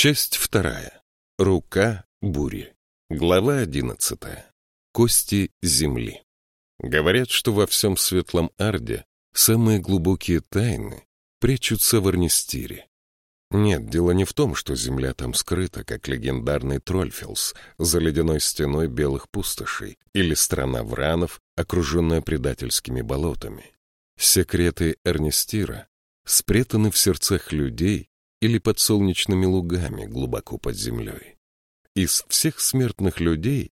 Часть вторая. Рука бури. Глава одиннадцатая. Кости земли. Говорят, что во всем Светлом Арде самые глубокие тайны прячутся в Арнистире. Нет, дело не в том, что земля там скрыта, как легендарный Трольфелс за ледяной стеной белых пустошей или страна вранов, окруженная предательскими болотами. Секреты Эрнистира спрятаны в сердцах людей или под солнечными лугами глубоко под землей. Из всех смертных людей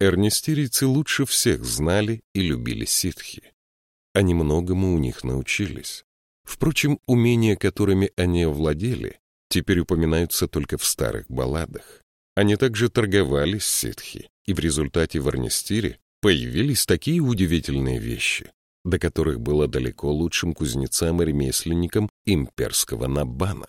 эрнистирийцы лучше всех знали и любили ситхи. Они многому у них научились. Впрочем, умения, которыми они овладели, теперь упоминаются только в старых балладах. Они также торговали с ситхи, и в результате в Арнистире появились такие удивительные вещи, до которых было далеко лучшим кузнецам и ремесленникам имперского Набана.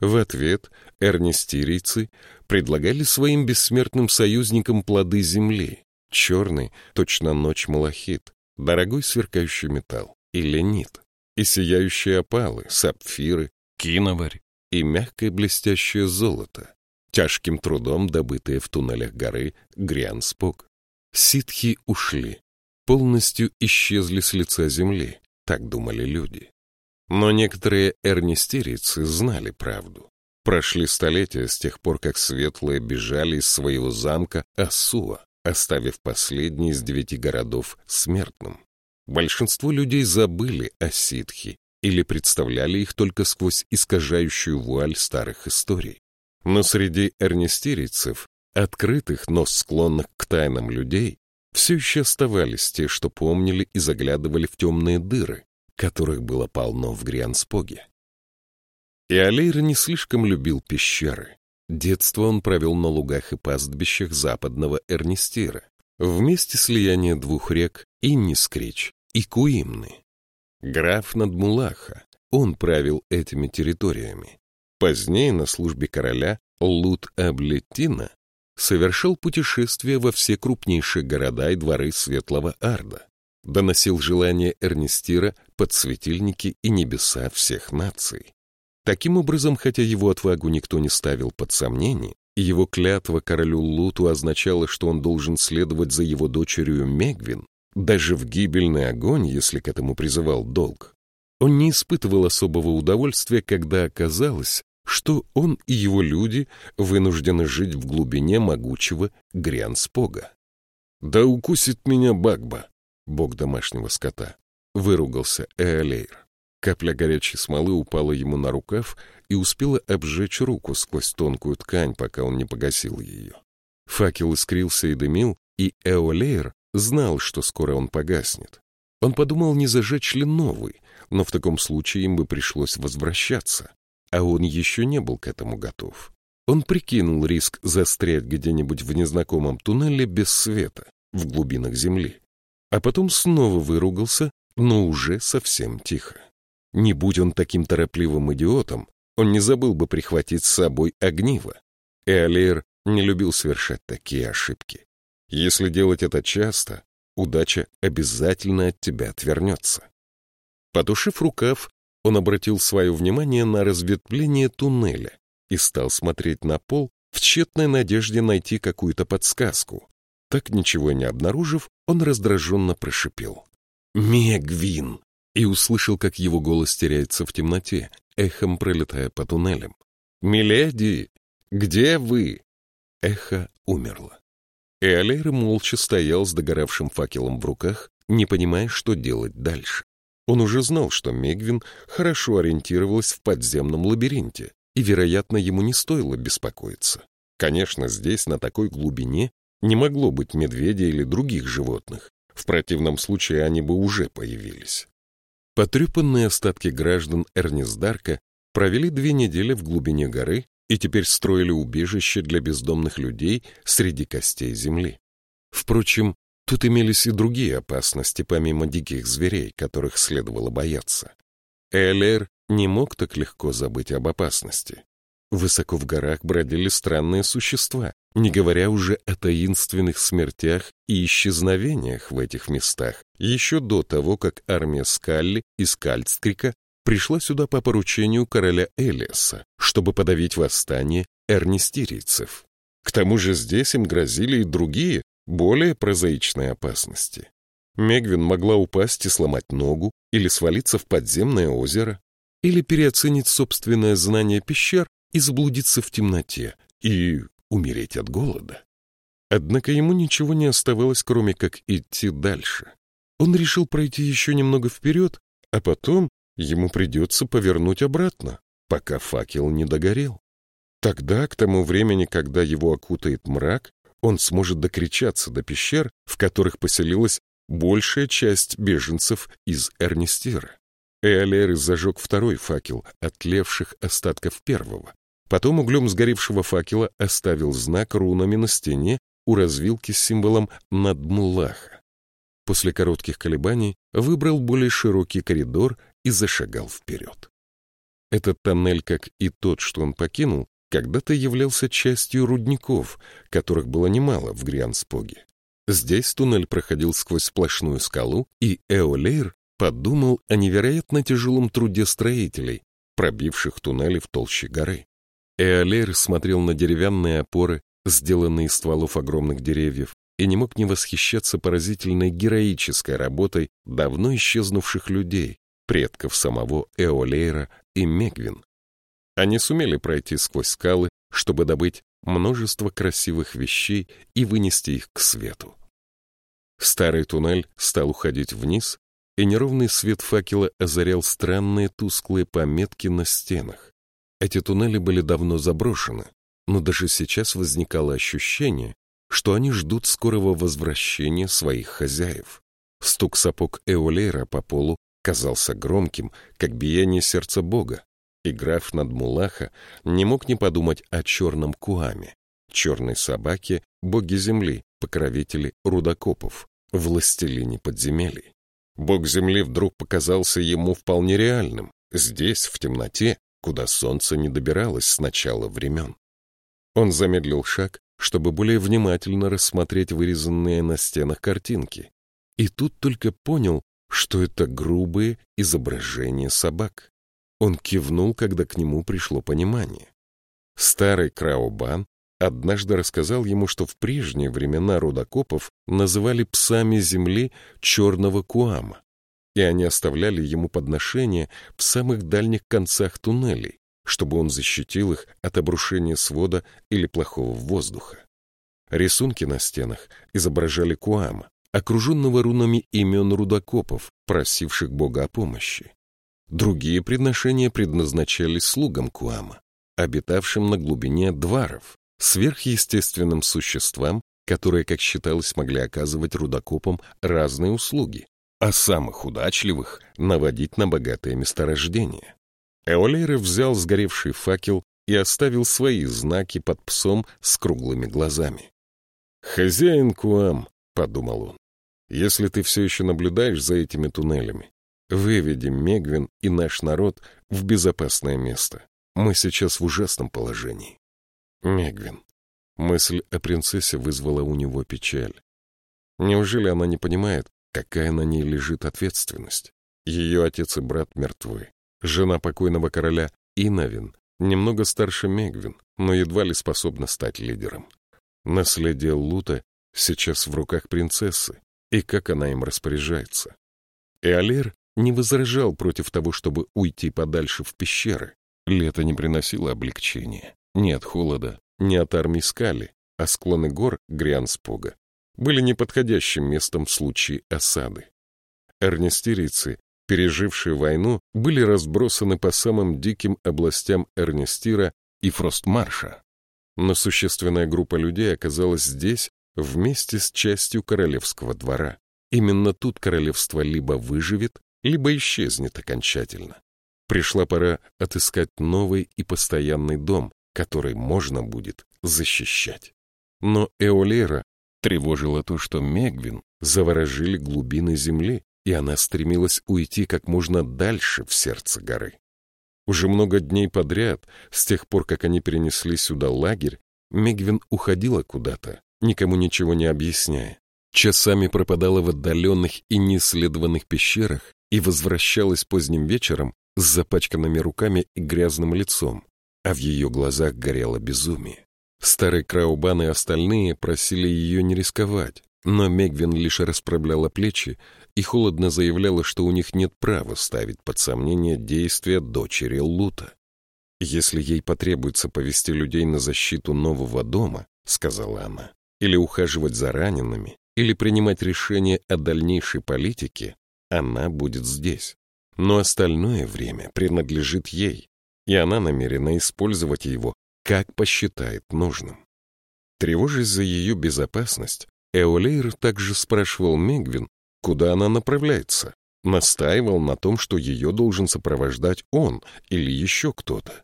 В ответ эрнистирийцы предлагали своим бессмертным союзникам плоды земли, черный, точно ночь малахит, дорогой сверкающий металл, и ленит, и сияющие опалы, сапфиры, киноварь и мягкое блестящее золото, тяжким трудом добытые в туннелях горы Грианспок. Ситхи ушли, полностью исчезли с лица земли, так думали люди. Но некоторые эрнистерийцы знали правду. Прошли столетия с тех пор, как светлые бежали из своего замка Асуа, оставив последний из девяти городов смертным. Большинство людей забыли о ситхе или представляли их только сквозь искажающую вуаль старых историй. Но среди эрнистерийцев, открытых, но склонных к тайнам людей, все еще оставались те, что помнили и заглядывали в темные дыры, которых было полно в Грианспоге. И Алейр не слишком любил пещеры. Детство он провел на лугах и пастбищах западного Эрнистира, в месте слияния двух рек Иннискрич и Куимны. Граф Надмулаха, он правил этими территориями. Позднее на службе короля Лут Аблеттина совершил путешествие во все крупнейшие города и дворы Светлого Арда, доносил желание Эрнистира под светильники и небеса всех наций. Таким образом, хотя его отвагу никто не ставил под сомнение, и его клятва королю Луту означала, что он должен следовать за его дочерью Мегвин, даже в гибельный огонь, если к этому призывал долг. Он не испытывал особого удовольствия, когда оказалось, что он и его люди вынуждены жить в глубине могучего Грянспога. «Да укусит меня Багба!» Бог домашнего скота, выругался Эолейр. Капля горячей смолы упала ему на рукав и успела обжечь руку сквозь тонкую ткань, пока он не погасил ее. Факел искрился и дымил, и Эолейр знал, что скоро он погаснет. Он подумал, не зажечь ли новый, но в таком случае им бы пришлось возвращаться, а он еще не был к этому готов. Он прикинул риск застрять где-нибудь в незнакомом туннеле без света, в глубинах земли а потом снова выругался, но уже совсем тихо. Не будь он таким торопливым идиотом, он не забыл бы прихватить с собой огниво. Эолейр не любил совершать такие ошибки. Если делать это часто, удача обязательно от тебя отвернется. Потушив рукав, он обратил свое внимание на разветвление туннеля и стал смотреть на пол в тщетной надежде найти какую-то подсказку. Так ничего не обнаружив, он раздраженно прошипел. «Мегвин!» и услышал, как его голос теряется в темноте, эхом пролетая по туннелям. «Миледи, где вы?» Эхо умерло. Эолейр молча стоял с догоравшим факелом в руках, не понимая, что делать дальше. Он уже знал, что Мегвин хорошо ориентировалась в подземном лабиринте, и, вероятно, ему не стоило беспокоиться. Конечно, здесь, на такой глубине, не могло быть медведя или других животных. В противном случае они бы уже появились. Потрепанные остатки граждан Эрнисдарка провели две недели в глубине горы и теперь строили убежище для бездомных людей среди костей земли. Впрочем, тут имелись и другие опасности, помимо диких зверей, которых следовало бояться. Элер не мог так легко забыть об опасности. Высоко в горах бродили странные существа, не говоря уже о таинственных смертях и исчезновениях в этих местах, еще до того, как армия Скалли из Кальцкрика пришла сюда по поручению короля Элиаса, чтобы подавить восстание эрнистирийцев. К тому же здесь им грозили и другие, более прозаичные опасности. Мегвин могла упасть и сломать ногу, или свалиться в подземное озеро, или переоценить собственное знание пещер и заблудиться в темноте, и умереть от голода. Однако ему ничего не оставалось, кроме как идти дальше. Он решил пройти еще немного вперед, а потом ему придется повернуть обратно, пока факел не догорел. Тогда, к тому времени, когда его окутает мрак, он сможет докричаться до пещер, в которых поселилась большая часть беженцев из Эрнистира. Эолер зажег второй факел от тлевших остатков первого. Потом углем сгоревшего факела оставил знак рунами на стене у развилки с символом Надмулаха. После коротких колебаний выбрал более широкий коридор и зашагал вперед. Этот тоннель, как и тот, что он покинул, когда-то являлся частью рудников, которых было немало в Грианспоге. Здесь туннель проходил сквозь сплошную скалу, и Эолейр подумал о невероятно тяжелом труде строителей, пробивших туннели в толще горы. Эолейр смотрел на деревянные опоры, сделанные из стволов огромных деревьев, и не мог не восхищаться поразительной героической работой давно исчезнувших людей, предков самого Эолейра и Мегвин. Они сумели пройти сквозь скалы, чтобы добыть множество красивых вещей и вынести их к свету. Старый туннель стал уходить вниз, и неровный свет факела озарял странные тусклые пометки на стенах. Эти туннели были давно заброшены, но даже сейчас возникало ощущение, что они ждут скорого возвращения своих хозяев. Стук сапог Эолейра по полу казался громким, как биение сердца Бога, и граф Надмулаха не мог не подумать о черном Куаме, черной собаке, боге земли, покровителе рудокопов, властелине подземелий. Бог земли вдруг показался ему вполне реальным, здесь, в темноте, куда солнце не добиралось с начала времен. Он замедлил шаг, чтобы более внимательно рассмотреть вырезанные на стенах картинки, и тут только понял, что это грубые изображения собак. Он кивнул, когда к нему пришло понимание. Старый Краубан однажды рассказал ему, что в прежние времена рудокопов называли псами земли черного куама, и они оставляли ему подношения в самых дальних концах туннелей, чтобы он защитил их от обрушения свода или плохого воздуха. Рисунки на стенах изображали куама, окруженного рунами имен рудокопов, просивших Бога о помощи. Другие предношения предназначались слугам Куама, обитавшим на глубине дваров, сверхъестественным существам, которые, как считалось, могли оказывать рудокопам разные услуги, а самых удачливых — наводить на богатое месторождение. Эолейра взял сгоревший факел и оставил свои знаки под псом с круглыми глазами. «Хозяин Куам», — подумал он, — «если ты все еще наблюдаешь за этими туннелями, выведи Мегвин и наш народ в безопасное место. Мы сейчас в ужасном положении». Мегвин. Мысль о принцессе вызвала у него печаль. Неужели она не понимает, какая на ней лежит ответственность? Ее отец и брат мертвы. Жена покойного короля Инавин немного старше Мегвин, но едва ли способна стать лидером. Наследие Лута сейчас в руках принцессы, и как она им распоряжается. И Алер не возражал против того, чтобы уйти подальше в пещеры. Лето не приносило облегчения. Ни от холода, ни от армии скали, а склоны гор Грианспога были неподходящим местом в случае осады. Эрнестирийцы, пережившие войну, были разбросаны по самым диким областям Эрнестира и Фростмарша но существенная группа людей оказалась здесь вместе с частью королевского двора. Именно тут королевство либо выживет, либо исчезнет окончательно. Пришла пора отыскать новый и постоянный дом, который можно будет защищать. Но Эолера тревожило то, что Мегвин заворожили глубины земли, и она стремилась уйти как можно дальше в сердце горы. Уже много дней подряд, с тех пор, как они перенесли сюда лагерь, Мегвин уходила куда-то, никому ничего не объясняя. Часами пропадала в отдаленных и неисследованных пещерах и возвращалась поздним вечером с запачканными руками и грязным лицом. а в ее глазах горело безумие. Старый Краубан и остальные просили ее не рисковать, но Мегвин лишь расправляла плечи и холодно заявляла, что у них нет права ставить под сомнение действия дочери Лута. «Если ей потребуется повести людей на защиту нового дома», — сказала она, «или ухаживать за ранеными, или принимать решения о дальнейшей политике, она будет здесь. Но остальное время принадлежит ей, и она намерена использовать его, как посчитает нужным. Тревожась за ее безопасность, Эолейр также спрашивал Мегвин, куда она направляется, настаивал на том, что ее должен сопровождать он или еще кто-то.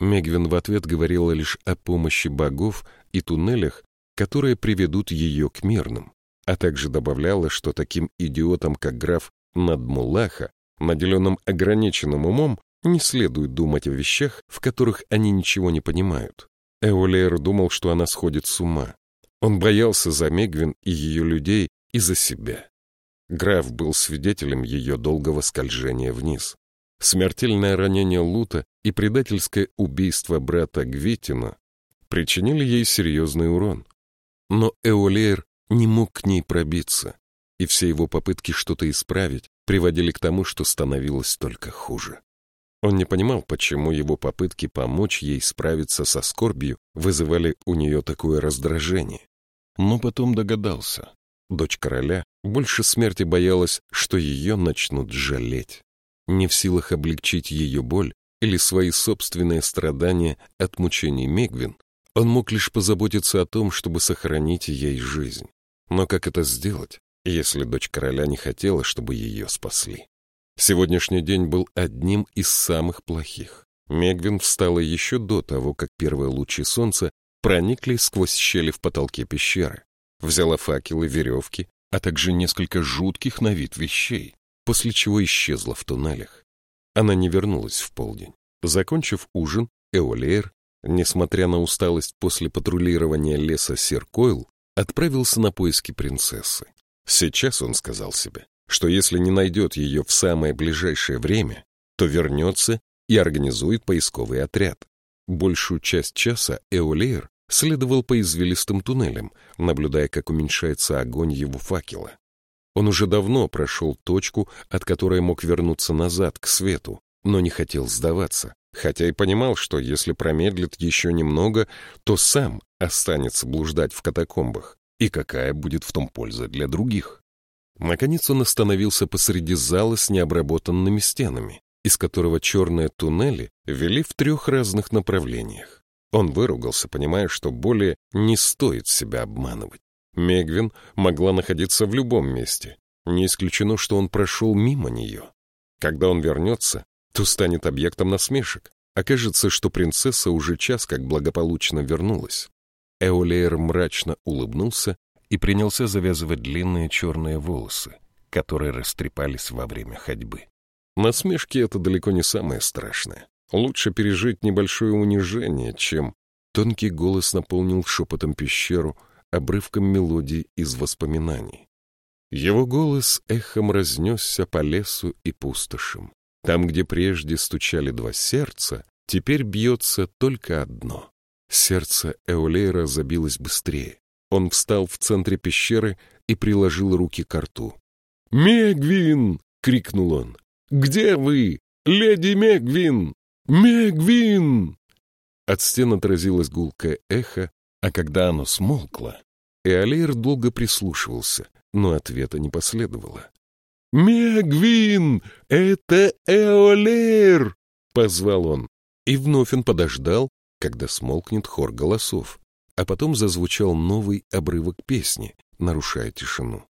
Мегвин в ответ говорила лишь о помощи богов и туннелях, которые приведут ее к мирным, а также добавляла, что таким идиотам, как граф Надмулаха, наделенным ограниченным умом, не следует думать о вещах, в которых они ничего не понимают. Эолер думал, что она сходит с ума. Он боялся за Мегвин и ее людей и за себя. Граф был свидетелем ее долгого скольжения вниз. Смертельное ранение Лута и предательское убийство брата Гвитина причинили ей серьезный урон. Но Эолер не мог к ней пробиться, и все его попытки что-то исправить приводили к тому, что становилось только хуже. Он не понимал, почему его попытки помочь ей справиться со скорбью вызывали у нее такое раздражение. Но потом догадался. Дочь короля больше смерти боялась, что ее начнут жалеть. Не в силах облегчить ее боль или свои собственные страдания от мучений Мегвин, он мог лишь позаботиться о том, чтобы сохранить ей жизнь. Но как это сделать, если дочь короля не хотела, чтобы ее спасли. Сегодняшний день был одним из самых плохих. Мегвин встала еще до того, как первые лучи солнца проникли сквозь щели в потолке пещеры. Взяла факелы, веревки, а также несколько жутких на вид вещей, после чего исчезла в туннелях. Она не вернулась в полдень. Закончив ужин, Эолейр, несмотря на усталость после патрулирования леса Серкойл, отправился на поиски принцессы. Сейчас он сказал себе, что если не найдет ее в самое ближайшее время, то вернется и организует поисковый отряд. Большую часть часа Эолейр следовал по извилистым туннелям, наблюдая, как уменьшается огонь его факела. Он уже давно прошел точку, от которой мог вернуться назад, к свету, но не хотел сдаваться, хотя и понимал, что если промедлит еще немного, то сам останется блуждать в катакомбах и какая будет в том польза для других. Наконец он остановился посреди зала с необработанными стенами, из которого черные туннели вели в трех разных направлениях. Он выругался, понимая, что более не стоит себя обманывать. Мегвин могла находиться в любом месте. Не исключено, что он прошел мимо нее. Когда он вернется, то станет объектом насмешек. Окажется, что принцесса уже час как благополучно вернулась. Эолейр мрачно улыбнулся и принялся завязывать длинные черные волосы, которые растрепались во время ходьбы. Насмешки — это далеко не самое страшное. Лучше пережить небольшое унижение, чем... Тонкий голос наполнил шепотом пещеру, обрывком мелодии из воспоминаний. Его голос эхом разнесся по лесу и пустошам. Там, где прежде стучали два сердца, теперь бьется только одно. Сердце Эолейра забилось быстрее. Он встал в центре пещеры и приложил руки к рту. «Мегвин!» — крикнул он. «Где вы? Леди Мегвин! Мегвин!» От стен отразилось гулкое эхо, а когда оно смолкло, Эолейр долго прислушивался, но ответа не последовало. «Мегвин! Это Эолейр!» — позвал он. И вновь он подождал, когда смолкнет хор голосов, а потом зазвучал новый обрывок песни, нарушая тишину.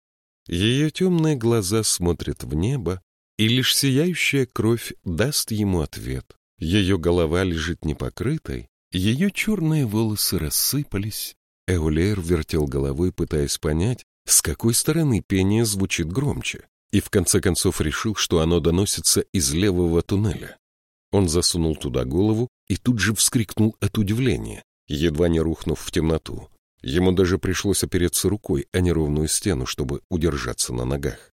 Ее темные глаза смотрят в небо, и лишь сияющая кровь даст ему ответ. Ее голова лежит непокрытой, ее черные волосы рассыпались. Эолер вертел головой, пытаясь понять, с какой стороны пение звучит громче, и в конце концов решил, что оно доносится из левого туннеля. Он засунул туда голову и тут же вскрикнул от удивления, едва не рухнув в темноту. Ему даже пришлось опереться рукой о неровную стену, чтобы удержаться на ногах.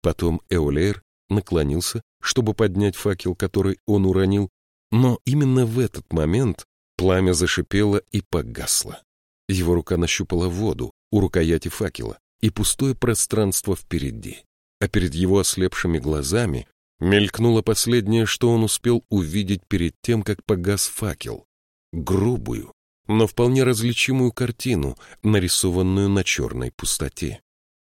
Потом Эолейр наклонился, чтобы поднять факел, который он уронил, Но именно в этот момент пламя зашипело и погасло. Его рука нащупала воду у рукояти факела и пустое пространство впереди. А перед его ослепшими глазами мелькнуло последнее, что он успел увидеть перед тем, как погас факел. Грубую, но вполне различимую картину, нарисованную на черной пустоте.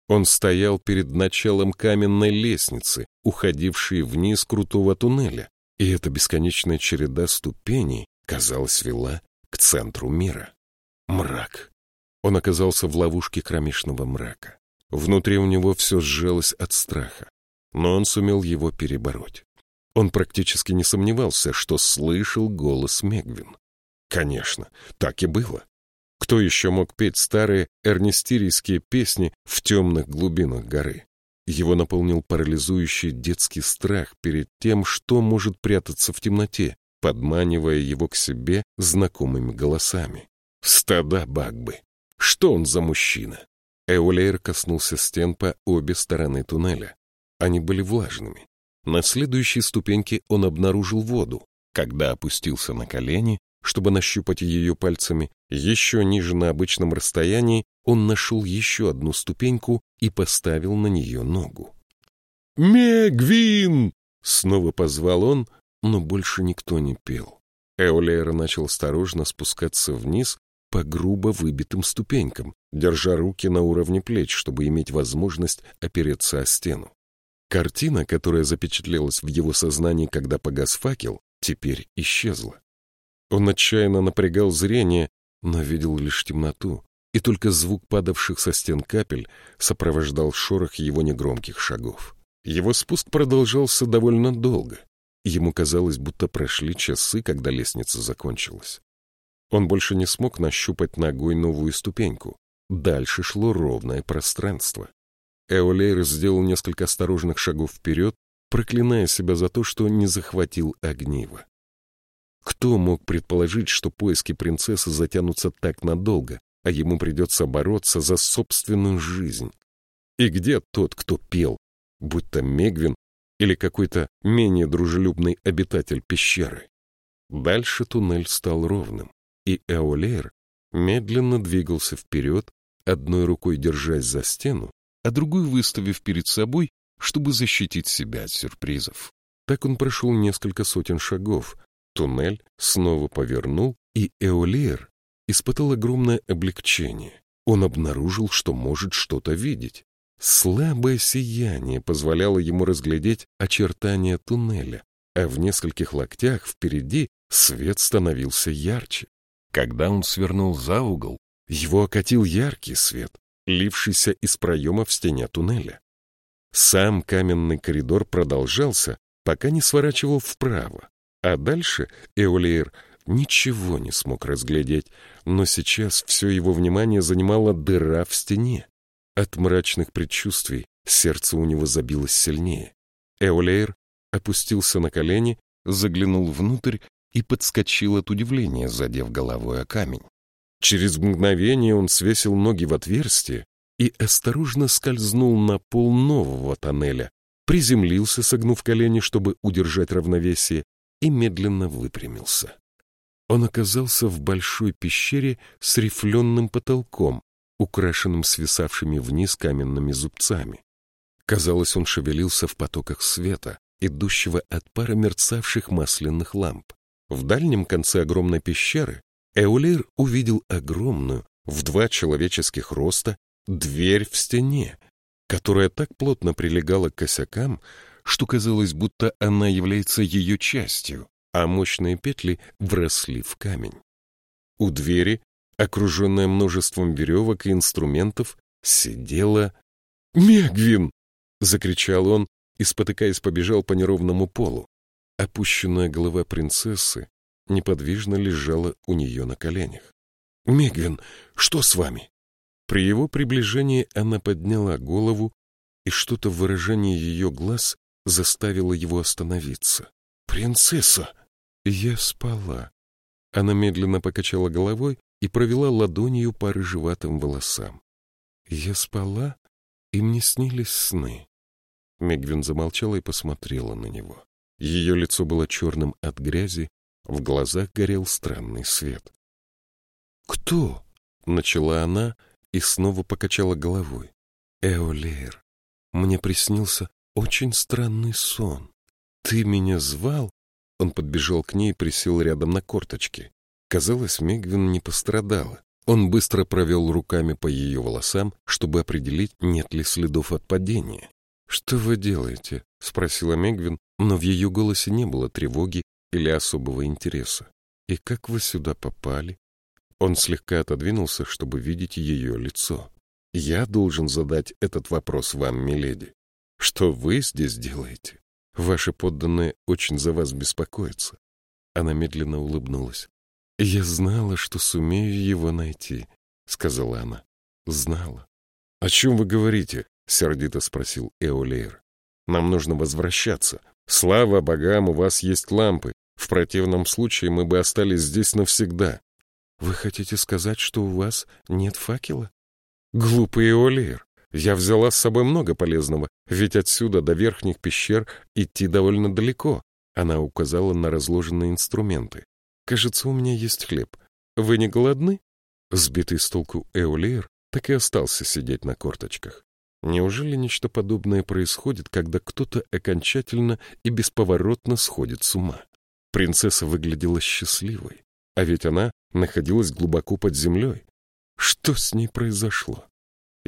Он стоял перед началом каменной лестницы, уходившей вниз крутого туннеля, и эта бесконечная череда ступеней, казалось, вела к центру мира. Мрак. Он оказался в ловушке кромешного мрака. Внутри у него все сжалось от страха, но он сумел его перебороть. Он практически не сомневался, что слышал голос Мегвин. Конечно, так и было. Кто еще мог петь старые эрнестирийские песни в темных глубинах горы? Его наполнил парализующий детский страх перед тем, что может прятаться в темноте, подманивая его к себе знакомыми голосами. Стада Багбы! Что он за мужчина? Эолейр коснулся стен по обе стороны туннеля. Они были влажными. На следующей ступеньке он обнаружил воду. Когда опустился на колени, чтобы нащупать ее пальцами, еще ниже на обычном расстоянии он нашел еще одну ступеньку и поставил на нее ногу. «Мегвин!» — снова позвал он, но больше никто не пел. Эолейр начал осторожно спускаться вниз по грубо выбитым ступенькам, держа руки на уровне плеч, чтобы иметь возможность опереться о стену. Картина, которая запечатлелась в его сознании, когда погас факел, теперь исчезла. Он отчаянно напрягал зрение, но видел лишь темноту, и только звук падавших со стен капель сопровождал шорох его негромких шагов. Его спуск продолжался довольно долго. Ему казалось, будто прошли часы, когда лестница закончилась. Он больше не смог нащупать ногой новую ступеньку. Дальше шло ровное пространство. Эолейр сделал несколько осторожных шагов вперед, проклиная себя за то, что не захватил огниво. Кто мог предположить, что поиски принцессы затянутся так надолго, а ему придется бороться за собственную жизнь? И где тот, кто пел, будь то Мегвин или какой-то менее дружелюбный обитатель пещеры? Дальше туннель стал ровным, и Эолейр медленно двигался вперед, одной рукой держась за стену, а другую выставив перед собой, чтобы защитить себя от сюрпризов. Так он прошел несколько сотен шагов, Туннель снова повернул, и Эолер испытал огромное облегчение. Он обнаружил, что может что-то видеть. Слабое сияние позволяло ему разглядеть очертания туннеля, а в нескольких локтях впереди свет становился ярче. Когда он свернул за угол, его окатил яркий свет, лившийся из проема в стене туннеля. Сам каменный коридор продолжался, пока не сворачивал вправо. А дальше Эолиер ничего не смог разглядеть, но сейчас все его внимание занимала дыра в стене. От мрачных предчувствий сердце у него забилось сильнее. Эолейр опустился на колени, заглянул внутрь и подскочил от удивления, задев головой о камень. Через мгновение он свесил ноги в отверстие и осторожно скользнул на пол нового тоннеля, приземлился, согнув колени, чтобы удержать равновесие, и медленно выпрямился. Он оказался в большой пещере с рифленым потолком, украшенным свисавшими вниз каменными зубцами. Казалось, он шевелился в потоках света, идущего от пары мерцавших масляных ламп. В дальнем конце огромной пещеры Эулер увидел огромную, в два человеческих роста, дверь в стене, которая так плотно прилегала к косякам, что казалось, будто она является ее частью, а мощные петли вросли в камень. У двери, окруженная множеством веревок и инструментов, сидела... «Мегвин!» — закричал он и, спотыкаясь, побежал по неровному полу. Опущенная голова принцессы неподвижно лежала у нее на коленях. «Мегвин, что с вами?» При его приближении она подняла голову, и что-то в выражении ее глаз заставило его остановиться. «Принцесса!» Я спала. Она медленно покачала головой и провела ладонью по рыжеватым волосам. Я спала, и мне снились сны. Мегвин замолчала и посмотрела на него. Ее лицо было черным от грязи, В глазах горел странный свет. «Кто?» — начала она и снова покачала головой. «Эолейр, мне приснился очень странный сон. Ты меня звал?» Он подбежал к ней и присел рядом на корточки. Казалось, Мегвин не пострадала. Он быстро провел руками по ее волосам, чтобы определить, нет ли следов от падения. «Что вы делаете?» — спросила Мегвин, но в ее голосе не было тревоги или особого интереса. «И как вы сюда попали?» Он слегка отодвинулся, чтобы видеть ее лицо. «Я должен задать этот вопрос вам, миледи. Что вы здесь делаете? Ваши подданные очень за вас беспокоятся». Она медленно улыбнулась. «Я знала, что сумею его найти», — сказала она. «Знала». «О чем вы говорите?» — сердито спросил Эолейр. «Нам нужно возвращаться. Слава богам, у вас есть лампы. В противном случае мы бы остались здесь навсегда». «Вы хотите сказать, что у вас нет факела?» «Глупый Эолейр. Я взяла с собой много полезного, ведь отсюда до верхних пещер идти довольно далеко». Она указала на разложенные инструменты. «Кажется, у меня есть хлеб. Вы не голодны?» Сбитый с толку Эолейр так и остался сидеть на корточках. Неужели нечто подобное происходит, когда кто-то окончательно и бесповоротно сходит с ума? Принцесса выглядела счастливой, а ведь она находилась глубоко под землей. Что с ней произошло?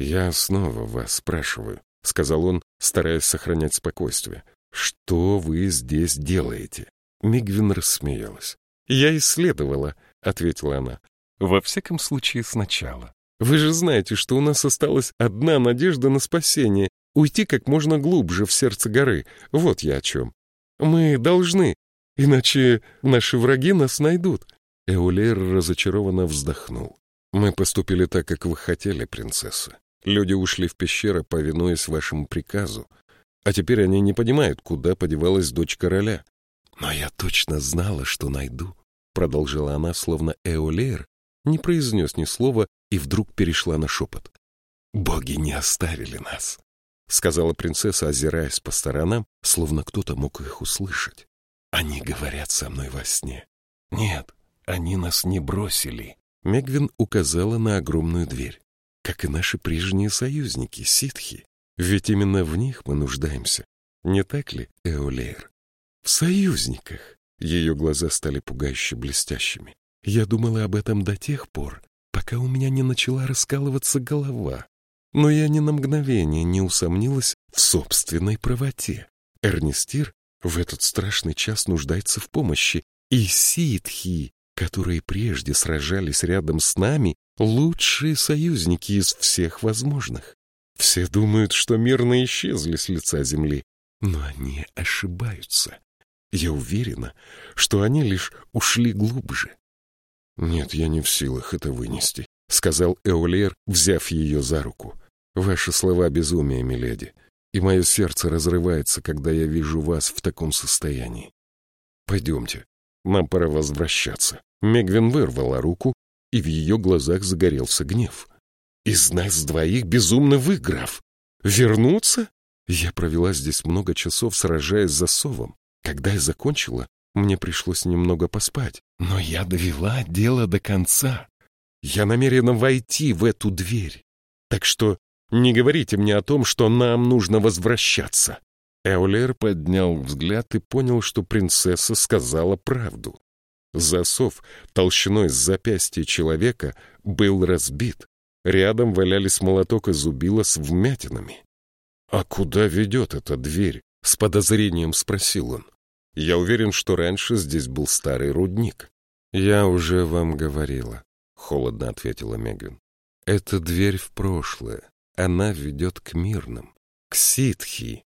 «Я снова вас спрашиваю», — сказал он, стараясь сохранять спокойствие. «Что вы здесь делаете?» Мигвин рассмеялась. «Я исследовала», — ответила она. «Во всяком случае, сначала. Вы же знаете, что у нас осталась одна надежда на спасение — уйти как можно глубже в сердце горы. Вот я о чем. Мы должны, иначе наши враги нас найдут. Эулер разочарованно вздохнул. Мы поступили так, как вы хотели, принцесса. Люди ушли в пещеры, повинуясь вашему приказу. А теперь они не понимают, куда подевалась дочь короля. Но я точно знала, что найду, — продолжила она, словно Эолер не произнес ни слова и вдруг перешла на шепот. «Боги не оставили нас», — сказала принцесса, озираясь по сторонам, словно кто-то мог их услышать. «Они говорят со мной во сне. Нет, они нас не бросили». Мегвин указала на огромную дверь. «Как и наши прежние союзники, ситхи. Ведь именно в них мы нуждаемся. Не так ли, Эолейр?» «В союзниках!» Ее глаза стали пугающе блестящими. Я думала об этом до тех пор, пока у меня не начала раскалываться голова. Но я ни на мгновение не усомнилась в собственной правоте. Эрнестир в этот страшный час нуждается в помощи, и ситхи, которые прежде сражались рядом с нами, лучшие союзники из всех возможных. Все думают, что мирно исчезли с лица земли, но они ошибаются. Я уверена, что они лишь ушли глубже. «Нет, я не в силах это вынести», — сказал Эолер, взяв ее за руку. «Ваши слова безумие, миледи, и мое сердце разрывается, когда я вижу вас в таком состоянии. Пойдемте, нам пора возвращаться». Мегвин вырвала руку, и в ее глазах загорелся гнев. «Из нас двоих безумно вы, граф! Вернуться?» Я провела здесь много часов, сражаясь за совом. Когда я закончила, мне пришлось немного поспать, но я довела дело до конца. Я намерена войти в эту дверь. Так что не говорите мне о том, что нам нужно возвращаться. Эолер поднял взгляд и понял, что принцесса сказала правду. Засов толщиной с запястья человека был разбит. Рядом валялись молоток и зубило с вмятинами. «А куда ведет эта дверь?» — с подозрением спросил он. Я уверен, что раньше здесь был старый рудник. Я уже вам говорила, холодно ответила Меган. Это дверь в прошлое. Она ведет к мирным, к ситхи.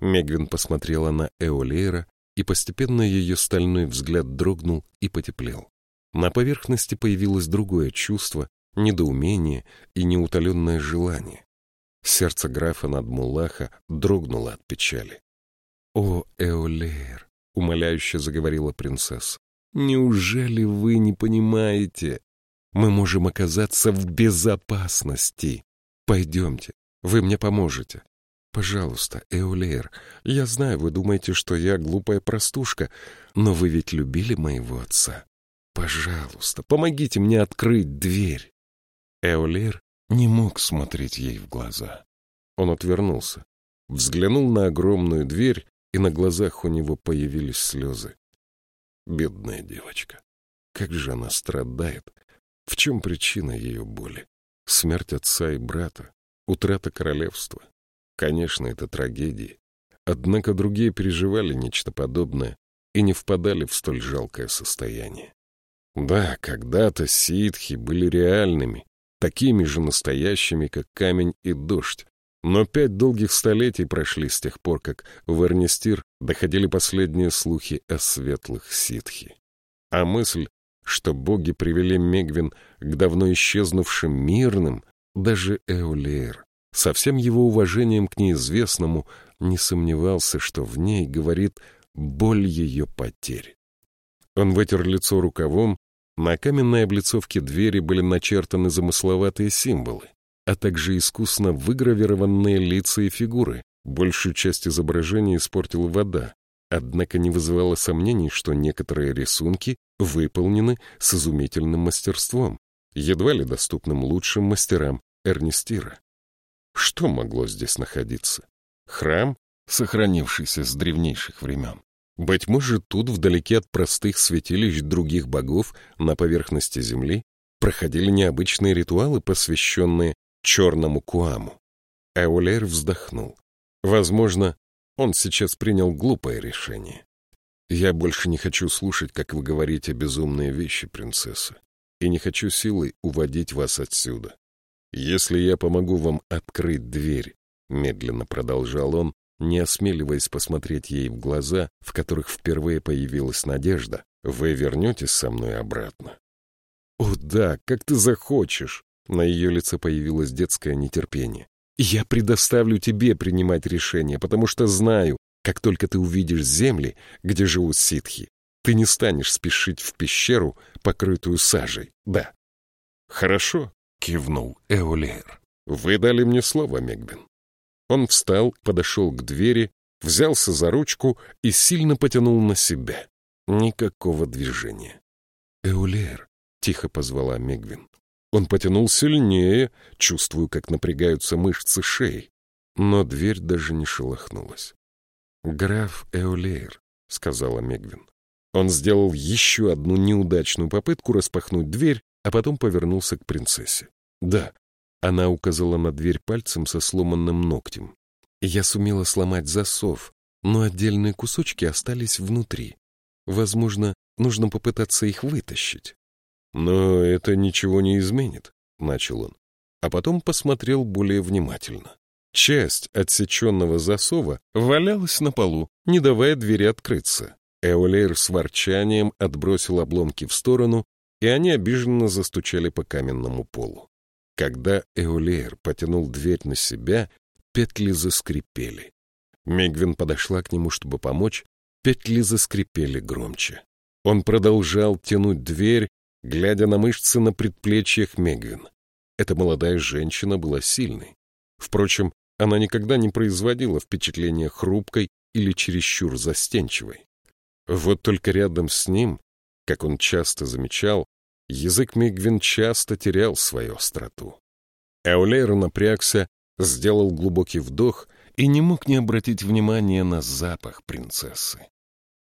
Мегвин посмотрела на Эолейра, и постепенно ее стальной взгляд дрогнул и потеплел. На поверхности появилось другое чувство, недоумение и неутоленное желание. Сердце графа Надмулаха дрогнуло от печали. «О, Эолейр, — умоляюще заговорила принцесса. «Неужели вы не понимаете? Мы можем оказаться в безопасности. Пойдемте, вы мне поможете. Пожалуйста, Эолер, я знаю, вы думаете, что я глупая простушка, но вы ведь любили моего отца. Пожалуйста, помогите мне открыть дверь. Эолер не мог смотреть ей в глаза. Он отвернулся, взглянул на огромную дверь, и на глазах у него появились слезы. Бедная девочка. Как же она страдает. В чем причина ее боли? Смерть отца и брата, утрата королевства. Конечно, это трагедии. Однако другие переживали нечто подобное и не впадали в столь жалкое состояние. Да, когда-то ситхи были реальными, такими же настоящими, как камень и дождь. Но пять долгих столетий прошли с тех пор, как в Эрнистир доходили последние слухи о светлых ситхи. А мысль, что боги привели Мегвин к давно исчезнувшим мирным, даже Эолейр, со всем его уважением к неизвестному, не сомневался, что в ней говорит боль ее потерь. Он вытер лицо рукавом, на каменной облицовке двери были начертаны замысловатые символы, а также искусно выгравированные лица и фигуры. Большую часть изображения испортила вода, однако не вызывало сомнений, что некоторые рисунки выполнены с изумительным мастерством, едва ли доступным лучшим мастерам Эрнистира. Что могло здесь находиться? Храм, сохранившийся с древнейших времен? Быть может, тут, вдалеке от простых святилищ других богов на поверхности земли, проходили необычные ритуалы, посвященные черному Куаму. Эулер вздохнул. Возможно, он сейчас принял глупое решение. Я больше не хочу слушать, как вы говорите безумные вещи, принцесса, и не хочу силой уводить вас отсюда. Если я помогу вам открыть дверь, медленно продолжал он, не осмеливаясь посмотреть ей в глаза, в которых впервые появилась надежда, вы вернетесь со мной обратно. О да, как ты захочешь. На ее лице появилось детское нетерпение. Я предоставлю тебе принимать решение, потому что знаю, как только ты увидишь земли, где живут ситхи, ты не станешь спешить в пещеру, покрытую сажей. Да. Хорошо, кивнул Эолер. Вы дали мне слово, Мегбин. Он встал, подошел к двери, взялся за ручку и сильно потянул на себя. Никакого движения. «Эулер», — тихо позвала Мегвин. Он потянул сильнее, чувствую, как напрягаются мышцы шеи. Но дверь даже не шелохнулась. «Граф Эулер», — сказала Мегвин. Он сделал еще одну неудачную попытку распахнуть дверь, а потом повернулся к принцессе. «Да, она указала на дверь пальцем со сломанным ногтем. Я сумела сломать засов, но отдельные кусочки остались внутри. Возможно, нужно попытаться их вытащить. Но это ничего не изменит, начал он, а потом посмотрел более внимательно. Часть отсеченного засова валялась на полу, не давая двери открыться. Эолейр с ворчанием отбросил обломки в сторону, и они обиженно застучали по каменному полу. Когда Эолер потянул дверь на себя, петли заскрипели. Мегвин подошла к нему, чтобы помочь, петли заскрипели громче. Он продолжал тянуть дверь, глядя на мышцы на предплечьях Мегвин. Эта молодая женщина была сильной. Впрочем, она никогда не производила впечатления хрупкой или чересчур застенчивой. Вот только рядом с ним, как он часто замечал, язык Мигвин часто терял свою остроту. Эулейр напрягся, сделал глубокий вдох и не мог не обратить внимания на запах принцессы.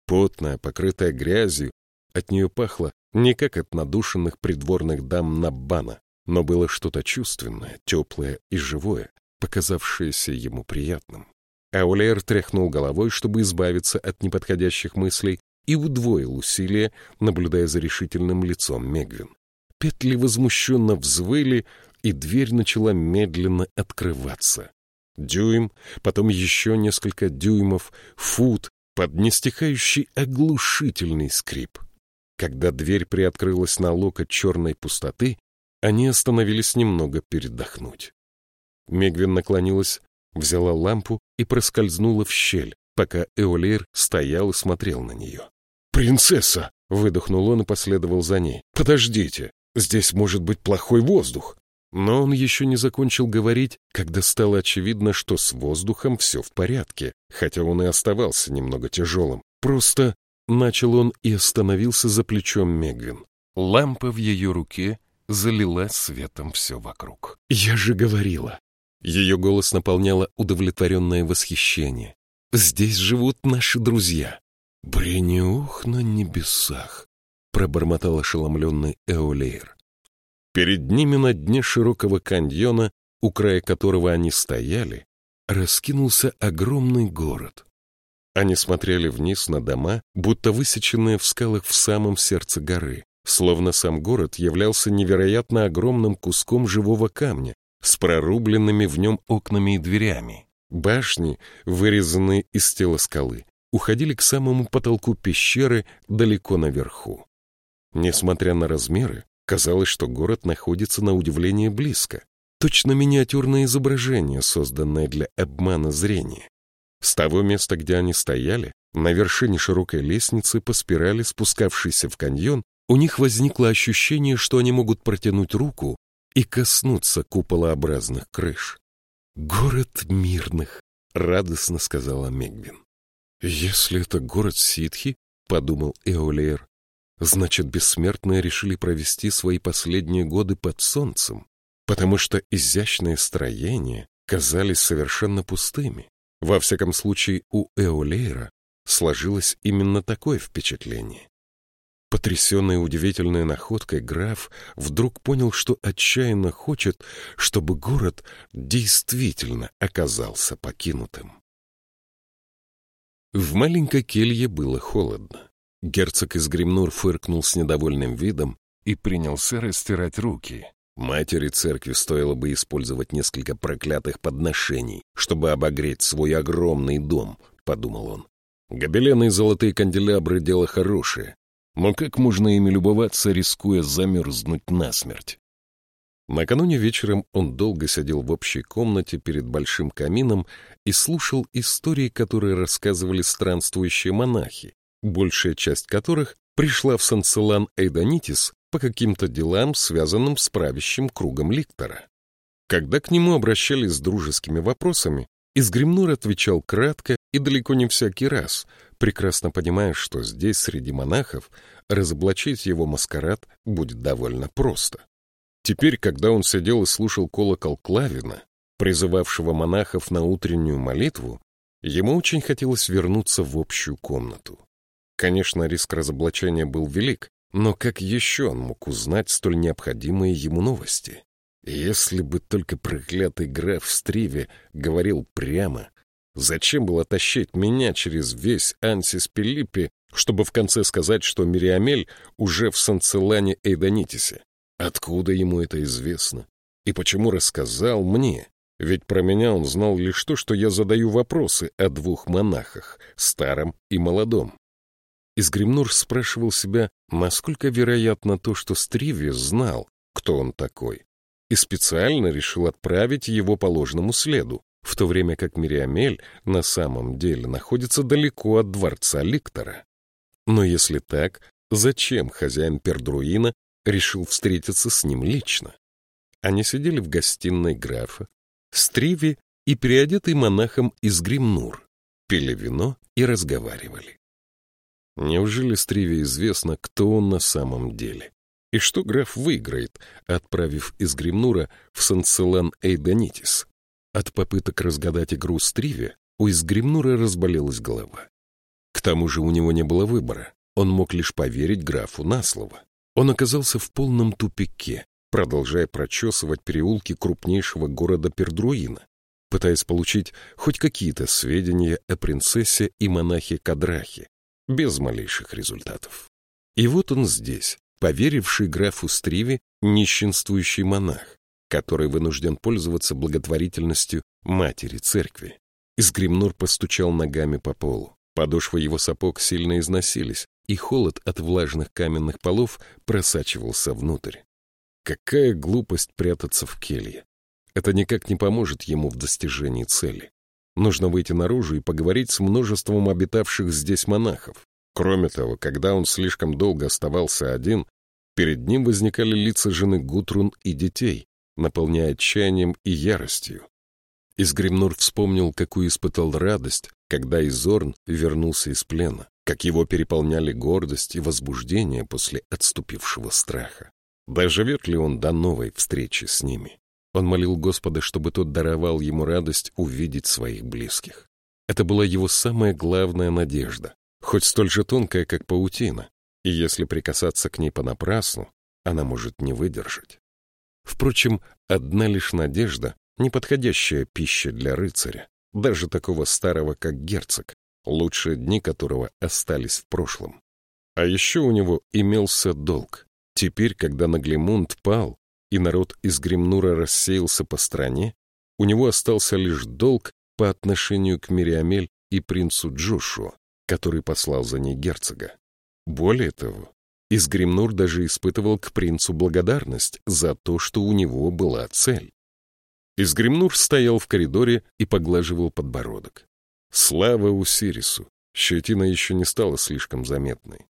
Потная, покрытая грязью, от нее пахло не как от надушенных придворных дам Наббана, но было что-то чувственное, теплое и живое, показавшееся ему приятным. Эулейр тряхнул головой, чтобы избавиться от неподходящих мыслей, и удвоил усилия, наблюдая за решительным лицом Мегвин. Петли возмущенно взвыли, и дверь начала медленно открываться. Дюйм, потом еще несколько дюймов, фут, под нестихающий оглушительный скрип. Когда дверь приоткрылась на локоть черной пустоты, они остановились немного передохнуть. Мегвин наклонилась, взяла лампу и проскользнула в щель, пока Эолейр стоял и смотрел на нее. «Принцесса!» — выдохнул он и последовал за ней. «Подождите, здесь может быть плохой воздух!» Но он еще не закончил говорить, когда стало очевидно, что с воздухом все в порядке, хотя он и оставался немного тяжелым. Просто начал он и остановился за плечом Мегвин. Лампа в ее руке залила светом все вокруг. «Я же говорила!» Ее голос наполняло удовлетворенное восхищение. «Здесь живут наши друзья!» «Брениух на небесах!» — пробормотал ошеломленный Эолейр. Перед ними на дне широкого каньона, у края которого они стояли, раскинулся огромный город. Они смотрели вниз на дома, будто высеченные в скалах в самом сердце горы, словно сам город являлся невероятно огромным куском живого камня с прорубленными в нем окнами и дверями. Башни, вырезанные из тела скалы, уходили к самому потолку пещеры далеко наверху. Несмотря на размеры, Казалось, что город находится на удивление близко. Точно миниатюрное изображение, созданное для обмана зрения. С того места, где они стояли, на вершине широкой лестницы по спирали, спускавшейся в каньон, у них возникло ощущение, что они могут протянуть руку и коснуться куполообразных крыш. «Город мирных», — радостно сказала Мегвин. «Если это город ситхи», — подумал Эолейр, Значит, бессмертные решили провести свои последние годы под солнцем, потому что изящные строения казались совершенно пустыми. Во всяком случае, у Эолейра сложилось именно такое впечатление. Потрясенный удивительной находкой граф вдруг понял, что отчаянно хочет, чтобы город действительно оказался покинутым. В маленькой келье было холодно. Герцог из Гримнур фыркнул с недовольным видом и принялся растирать руки. Матери церкви стоило бы использовать несколько проклятых подношений, чтобы обогреть свой огромный дом, — подумал он. Гобелены и золотые канделябры — дело хорошее, но как можно ими любоваться, рискуя замерзнуть насмерть? Накануне вечером он долго сидел в общей комнате перед большим камином и слушал истории, которые рассказывали странствующие монахи, большая часть которых пришла в Санцелан Эйдонитис по каким-то делам, связанным с правящим кругом Ликтора. Когда к нему обращались с дружескими вопросами, Изгримнур отвечал кратко и далеко не всякий раз, прекрасно понимая, что здесь, среди монахов, разоблачить его маскарад будет довольно просто. Теперь, когда он сидел и слушал колокол Клавина, призывавшего монахов на утреннюю молитву, ему очень хотелось вернуться в общую комнату. Конечно, риск разоблачения был велик, но как еще он мог узнать столь необходимые ему новости? Если бы только проклятый граф Стриве говорил прямо, зачем было тащить меня через весь Ансис Пилиппи, чтобы в конце сказать, что Мириамель уже в Санцелане Эйдонитисе? Откуда ему это известно? И почему рассказал мне? Ведь про меня он знал лишь то, что я задаю вопросы о двух монахах, старом и молодом. Изгримнур спрашивал себя, насколько вероятно то, что Стриви знал, кто он такой, и специально решил отправить его по ложному следу, в то время как Мириамель на самом деле находится далеко от дворца Ликтора. Но если так, зачем хозяин Пердруина решил встретиться с ним лично? Они сидели в гостиной графа, Стриви и переодетый монахом из Гримнур, пили вино и разговаривали. Неужели Стриве известно, кто он на самом деле? И что граф выиграет, отправив из Гримнура в Санцелан Эйдонитис? От попыток разгадать игру Стриве у Изгримнура разболелась голова. К тому же у него не было выбора. Он мог лишь поверить графу на слово. Он оказался в полном тупике, продолжая прочесывать переулки крупнейшего города Пердруина, пытаясь получить хоть какие-то сведения о принцессе и монахе Кадрахе, без малейших результатов. И вот он здесь, поверивший графу Стриве, нищенствующий монах, который вынужден пользоваться благотворительностью матери церкви. Изгримнур постучал ногами по полу. Подошвы его сапог сильно износились, и холод от влажных каменных полов просачивался внутрь. Какая глупость прятаться в келье. Это никак не поможет ему в достижении цели. Нужно выйти наружу и поговорить с множеством обитавших здесь монахов. Кроме того, когда он слишком долго оставался один, перед ним возникали лица жены Гутрун и детей, наполняя отчаянием и яростью. Изгремнур вспомнил, какую испытал радость, когда Изорн вернулся из плена, как его переполняли гордость и возбуждение после отступившего страха. Доживет ли он до новой встречи с ними? Он молил Господа, чтобы тот даровал ему радость увидеть своих близких. Это была его самая главная надежда, хоть столь же тонкая, как паутина, и если прикасаться к ней понапрасну, она может не выдержать. Впрочем, одна лишь надежда — неподходящая пища для рыцаря, даже такого старого, как герцог, лучшие дни которого остались в прошлом. А еще у него имелся долг. Теперь, когда Наглемунд пал, и народ из Гремнура рассеялся по стране, у него остался лишь долг по отношению к Мириамель и принцу Джошуа, который послал за ней герцога. Более того, Изгримнур даже испытывал к принцу благодарность за то, что у него была цель. Изгримнур стоял в коридоре и поглаживал подбородок. Слава Усирису! Щетина еще не стала слишком заметной.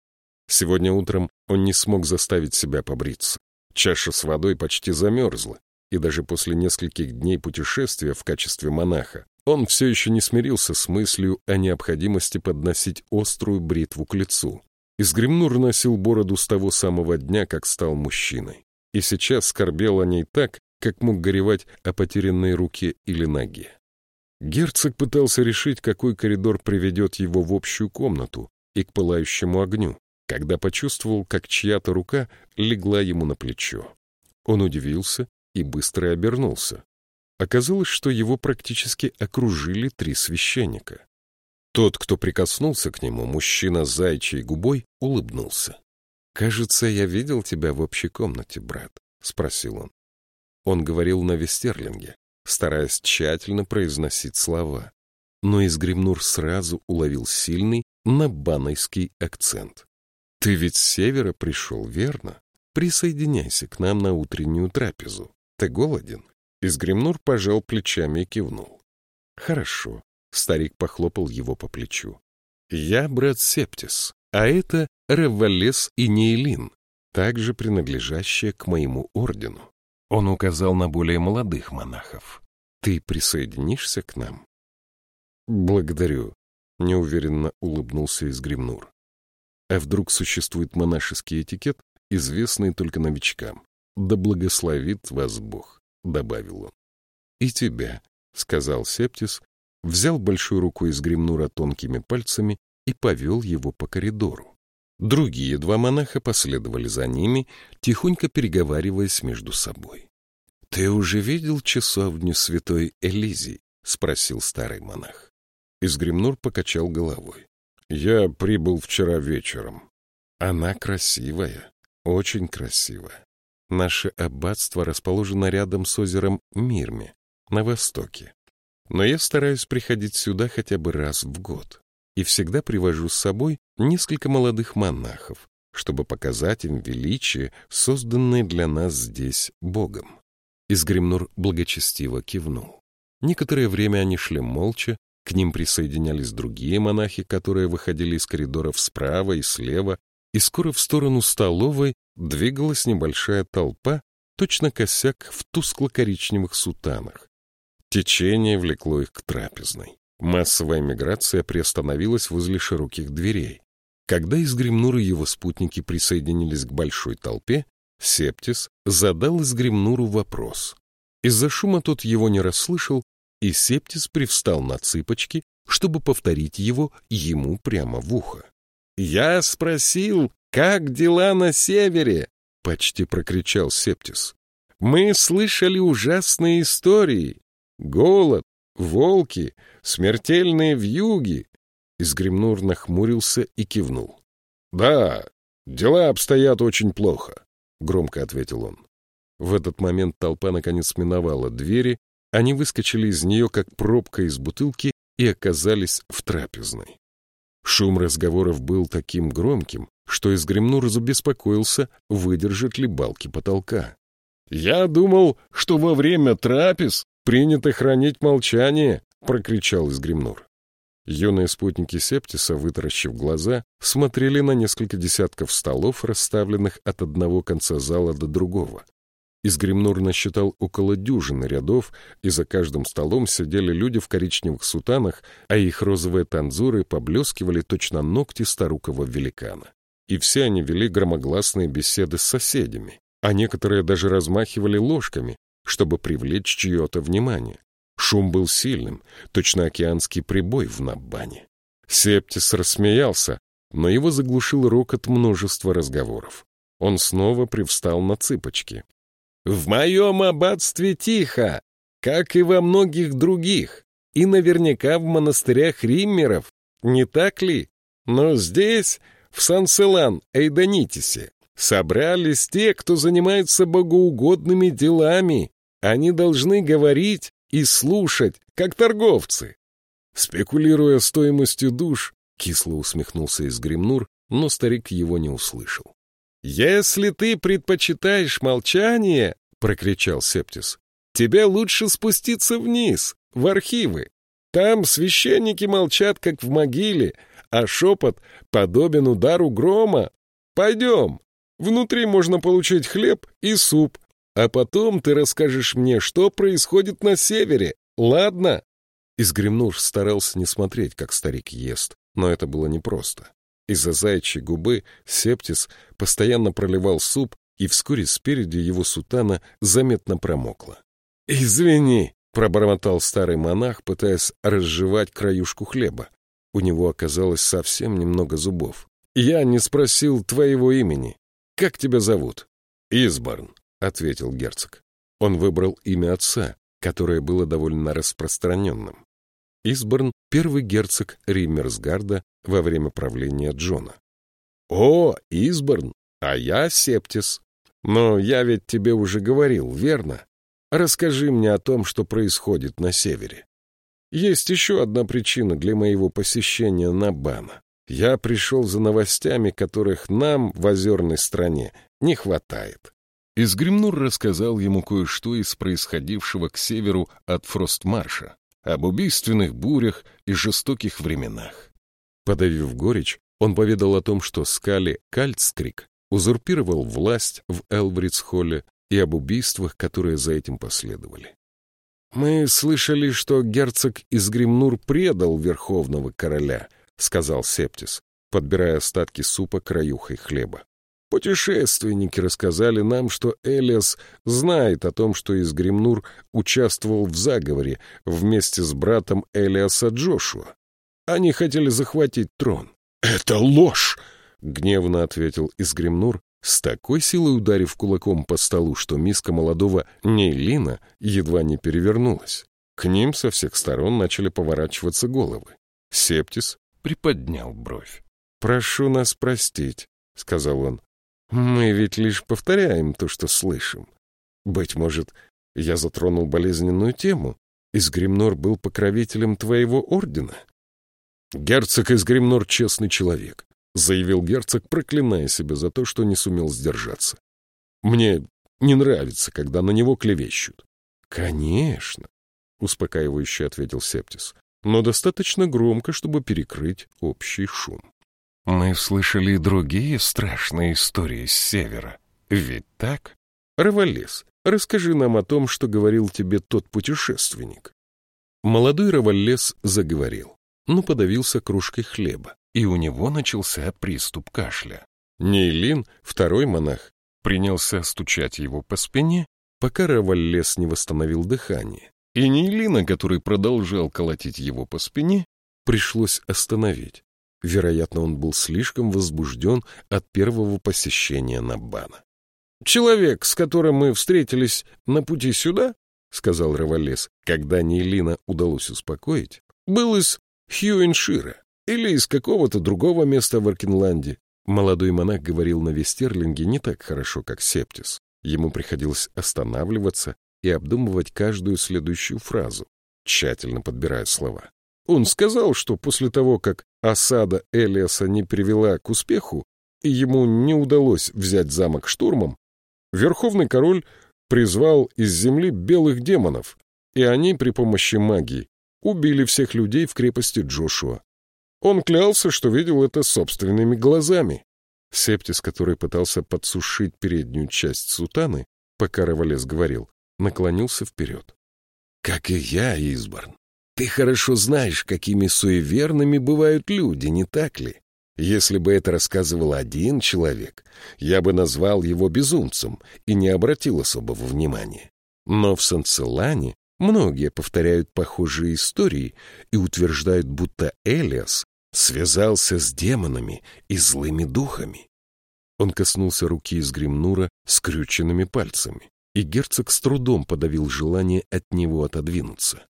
Сегодня утром он не смог заставить себя побриться. Чаша с водой почти замерзла, и даже после нескольких дней путешествия в качестве монаха он все еще не смирился с мыслью о необходимости подносить острую бритву к лицу. Изгремнур носил бороду с того самого дня, как стал мужчиной, и сейчас скорбел о ней так, как мог горевать о потерянной руке или ноге. Герцог пытался решить, какой коридор приведет его в общую комнату и к пылающему огню, когда почувствовал, как чья-то рука легла ему на плечо. Он удивился и быстро обернулся. Оказалось, что его практически окружили три священника. Тот, кто прикоснулся к нему, мужчина с зайчьей губой, улыбнулся. «Кажется, я видел тебя в общей комнате, брат», — спросил он. Он говорил на вестерлинге, стараясь тщательно произносить слова, но Изгримнур сразу уловил сильный набанойский акцент. Ты ведь с севера пришел, верно? Присоединяйся к нам на утреннюю трапезу. Ты голоден? Изгремнур пожал плечами и кивнул. Хорошо. Старик похлопал его по плечу. Я брат Септис, а это Реввалес и Нейлин, также принадлежащие к моему ордену. Он указал на более молодых монахов. Ты присоединишься к нам? Благодарю, неуверенно улыбнулся Изгремнур. А вдруг существует монашеский этикет, известный только новичкам? Да благословит вас Бог, — добавил он. И тебя, — сказал Септис, взял большую руку из гремнура тонкими пальцами и повел его по коридору. Другие два монаха последовали за ними, тихонько переговариваясь между собой. — Ты уже видел часовню святой Элизии? — спросил старый монах. Изгремнур покачал головой. Я прибыл вчера вечером. Она красивая, очень красивая. Наше аббатство расположено рядом с озером Мирме, на востоке. Но я стараюсь приходить сюда хотя бы раз в год. И всегда привожу с собой несколько молодых монахов, чтобы показать им величие, созданное для нас здесь Богом. Изгремнур благочестиво кивнул. Некоторое время они шли молча, к ним присоединялись другие монахи, которые выходили из коридоров справа и слева, и скоро в сторону столовой двигалась небольшая толпа, точно косяк в тускло-коричневых сутанах. Течение влекло их к трапезной. Массовая миграция приостановилась возле широких дверей. Когда из Гремнура его спутники присоединились к большой толпе, Септис задал из Гремнуру вопрос. Из-за шума тот его не расслышал и Септис привстал на цыпочки, чтобы повторить его ему прямо в ухо. «Я спросил, как дела на севере?» — почти прокричал Септис. «Мы слышали ужасные истории. Голод, волки, смертельные вьюги». Изгремнур нахмурился и кивнул. «Да, дела обстоят очень плохо», — громко ответил он. В этот момент толпа наконец миновала двери, они выскочили из нее, как пробка из бутылки, и оказались в трапезной. Шум разговоров был таким громким, что Изгремнур забеспокоился, выдержат ли балки потолка. «Я думал, что во время трапез принято хранить молчание», — прокричал Изгремнур. Юные спутники Септиса, вытаращив глаза, смотрели на несколько десятков столов, расставленных от одного конца зала до другого. Изгримнур насчитал около дюжины рядов, и за каждым столом сидели люди в коричневых сутанах, а их розовые танзуры поблескивали точно ногти старукого великана. И все они вели громогласные беседы с соседями, а некоторые даже размахивали ложками, чтобы привлечь чье-то внимание. Шум был сильным, точно океанский прибой в Наббане. Септис рассмеялся, но его заглушил рокот множества разговоров. Он снова привстал на цыпочки. «В моем аббатстве тихо, как и во многих других, и наверняка в монастырях риммеров, не так ли? Но здесь, в Сан-Селан, Эйдонитисе, собрались те, кто занимается богоугодными делами. Они должны говорить и слушать, как торговцы. Спекулируя стоимостью душ, кисло усмехнулся из Гримнур, но старик его не услышал. «Если ты предпочитаешь молчание, — прокричал Септис, — тебе лучше спуститься вниз, в архивы. Там священники молчат, как в могиле, а шепот подобен удару грома. Пойдем, внутри можно получить хлеб и суп, а потом ты расскажешь мне, что происходит на севере, ладно?» Изгремнув старался не смотреть, как старик ест, но это было непросто. Из-за заячьей губы Септис постоянно проливал суп, и вскоре спереди его сутана заметно промокла. «Извини», — пробормотал старый монах, пытаясь разжевать краюшку хлеба. У него оказалось совсем немного зубов. «Я не спросил твоего имени. Как тебя зовут?» «Изборн», — ответил герцог. Он выбрал имя отца, которое было довольно распространенным. Изборн — первый герцог Риммерсгарда во время правления Джона. «О, Изборн, а я Септис. Но я ведь тебе уже говорил, верно? Расскажи мне о том, что происходит на севере. Есть еще одна причина для моего посещения Набана. Я пришел за новостями, которых нам в озерной стране не хватает. Изгримнур рассказал ему кое-что из происходившего к северу от Фростмарша, об убийственных бурях и жестоких временах. Подавив горечь, он поведал о том, что Скали Кальцкрик узурпировал власть в Элвридсхолле и об убийствах, которые за этим последовали. «Мы слышали, что герцог Изгримнур предал верховного короля», — сказал Септис, подбирая остатки супа краюхой хлеба. Путешественники рассказали нам, что Элиас знает о том, что Изгримнур участвовал в заговоре вместе с братом Элиаса Джошуа. Они хотели захватить трон. «Это ложь!» — гневно ответил Изгримнур, с такой силой ударив кулаком по столу, что миска молодого Нейлина едва не перевернулась. К ним со всех сторон начали поворачиваться головы. Септис приподнял бровь. «Прошу нас простить», — сказал он. Мы ведь лишь повторяем то, что слышим. Быть может, я затронул болезненную тему. Изгримнор был покровителем твоего ордена? Герцог Изгримнор честный человек, заявил герцог, проклиная себя за то, что не сумел сдержаться. Мне не нравится, когда на него клевещут. Конечно, успокаивающе ответил Септис, но достаточно громко, чтобы перекрыть общий шум. Мы слышали другие страшные истории с севера. Ведь так? Равалес, расскажи нам о том, что говорил тебе тот путешественник. Молодой Равалес заговорил, но подавился кружкой хлеба, и у него начался приступ кашля. Нейлин, второй монах, принялся стучать его по спине, пока Равалес не восстановил дыхание. И Нейлина, который продолжал колотить его по спине, пришлось остановить. Вероятно, он был слишком возбужден от первого посещения Набана. «Человек, с которым мы встретились на пути сюда, — сказал Равалес, когда Нейлина удалось успокоить, — был из Хьюиншира или из какого-то другого места в Аркинланде. Молодой монах говорил на Вестерлинге не так хорошо, как Септис. Ему приходилось останавливаться и обдумывать каждую следующую фразу, тщательно подбирая слова. Он сказал, что после того, как осада Элиаса не привела к успеху, и ему не удалось взять замок штурмом, Верховный Король призвал из земли белых демонов, и они при помощи магии убили всех людей в крепости Джошуа. Он клялся, что видел это собственными глазами. Септис, который пытался подсушить переднюю часть сутаны, пока Равалес говорил, наклонился вперед. «Как и я, Изборн, ты хорошо знаешь, какими суеверными бывают люди, не так ли? Если бы это рассказывал один человек, я бы назвал его безумцем и не обратил особого внимания. Но в Санцелане многие повторяют похожие истории и утверждают, будто Элиас связался с демонами и злыми духами. Он коснулся руки из гримнура скрюченными пальцами, и герцог с трудом подавил желание от него отодвинуться.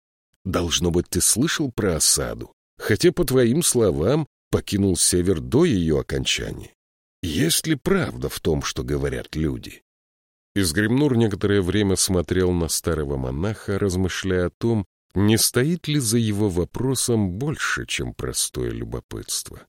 «Должно быть, ты слышал про осаду, хотя, по твоим словам, покинул север до ее окончания. Есть ли правда в том, что говорят люди?» Изгремнур некоторое время смотрел на старого монаха, размышляя о том, не стоит ли за его вопросом больше, чем простое любопытство.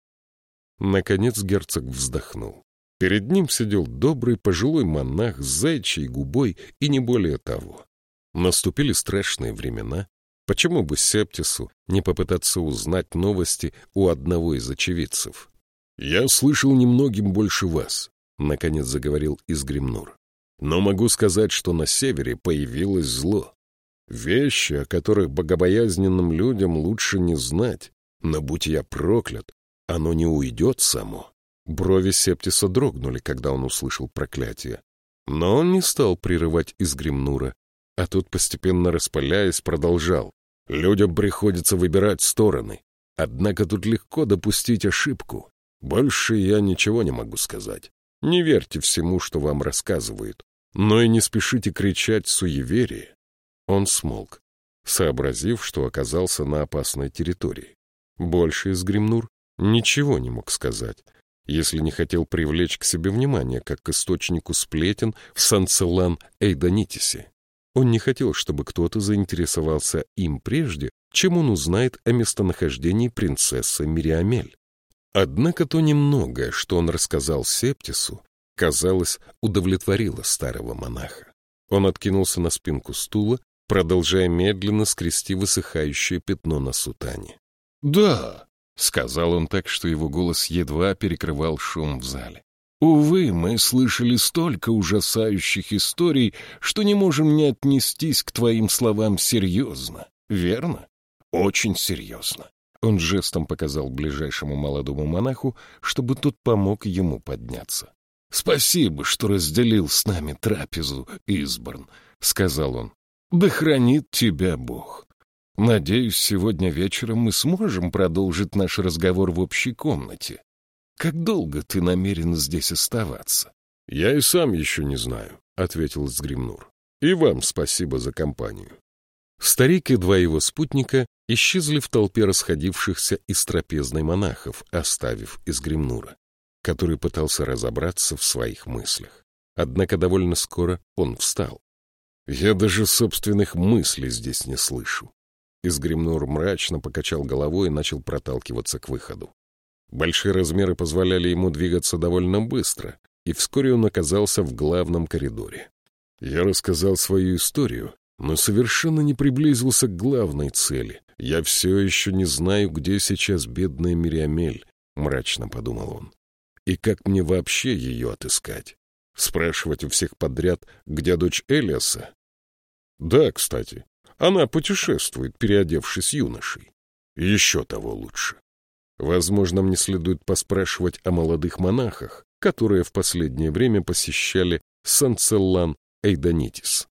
Наконец герцог вздохнул. Перед ним сидел добрый пожилой монах с зайчьей губой и не более того. Наступили страшные времена. Почему бы Септису не попытаться узнать новости у одного из очевидцев? «Я слышал немногим больше вас», — наконец заговорил Изгримнур. «Но могу сказать, что на севере появилось зло. Вещи, о которых богобоязненным людям лучше не знать. Но будь я проклят, оно не уйдет само. Брови Септиса дрогнули, когда он услышал проклятие. Но он не стал прерывать изгримнура, а тот, постепенно распаляясь, продолжал. Людям приходится выбирать стороны. Однако тут легко допустить ошибку. Больше я ничего не могу сказать. Не верьте всему, что вам рассказывают. Но и не спешите кричать суеверие. Он смолк, сообразив, что оказался на опасной территории. Больше из Гримнур ничего не мог сказать, если не хотел привлечь к себе внимание, как к источнику сплетен в Санцелан Эйдонитисе. Он не хотел, чтобы кто-то заинтересовался им прежде, чем он узнает о местонахождении принцессы Мириамель. Однако то немногое, что он рассказал Септису, казалось, удовлетворило старого монаха. Он откинулся на спинку стула продолжая медленно скрести высыхающее пятно на сутане. «Да», — сказал он так, что его голос едва перекрывал шум в зале. «Увы, мы слышали столько ужасающих историй, что не можем не отнестись к твоим словам серьезно, верно? Очень серьезно». Он жестом показал ближайшему молодому монаху, чтобы тот помог ему подняться. «Спасибо, что разделил с нами трапезу, Изборн», — сказал он. Да хранит тебя Бог. Надеюсь, сегодня вечером мы сможем продолжить наш разговор в общей комнате. Как долго ты намерен здесь оставаться? — Я и сам еще не знаю, — ответил Сгримнур. — И вам спасибо за компанию. Старик и два его спутника исчезли в толпе расходившихся из трапезной монахов, оставив Изгримнура, который пытался разобраться в своих мыслях. Однако довольно скоро он встал. Я даже собственных мыслей здесь не слышу. Изгримнур мрачно покачал головой и начал проталкиваться к выходу. Большие размеры позволяли ему двигаться довольно быстро, и вскоре он оказался в главном коридоре. Я рассказал свою историю, но совершенно не приблизился к главной цели. Я все еще не знаю, где сейчас бедная Мириамель, — мрачно подумал он. И как мне вообще ее отыскать? Спрашивать у всех подряд, где дочь Элиаса? Да, кстати, она путешествует, переодевшись юношей. Еще того лучше. Возможно, мне следует поспрашивать о молодых монахах, которые в последнее время посещали Санцеллан Эйдонитис.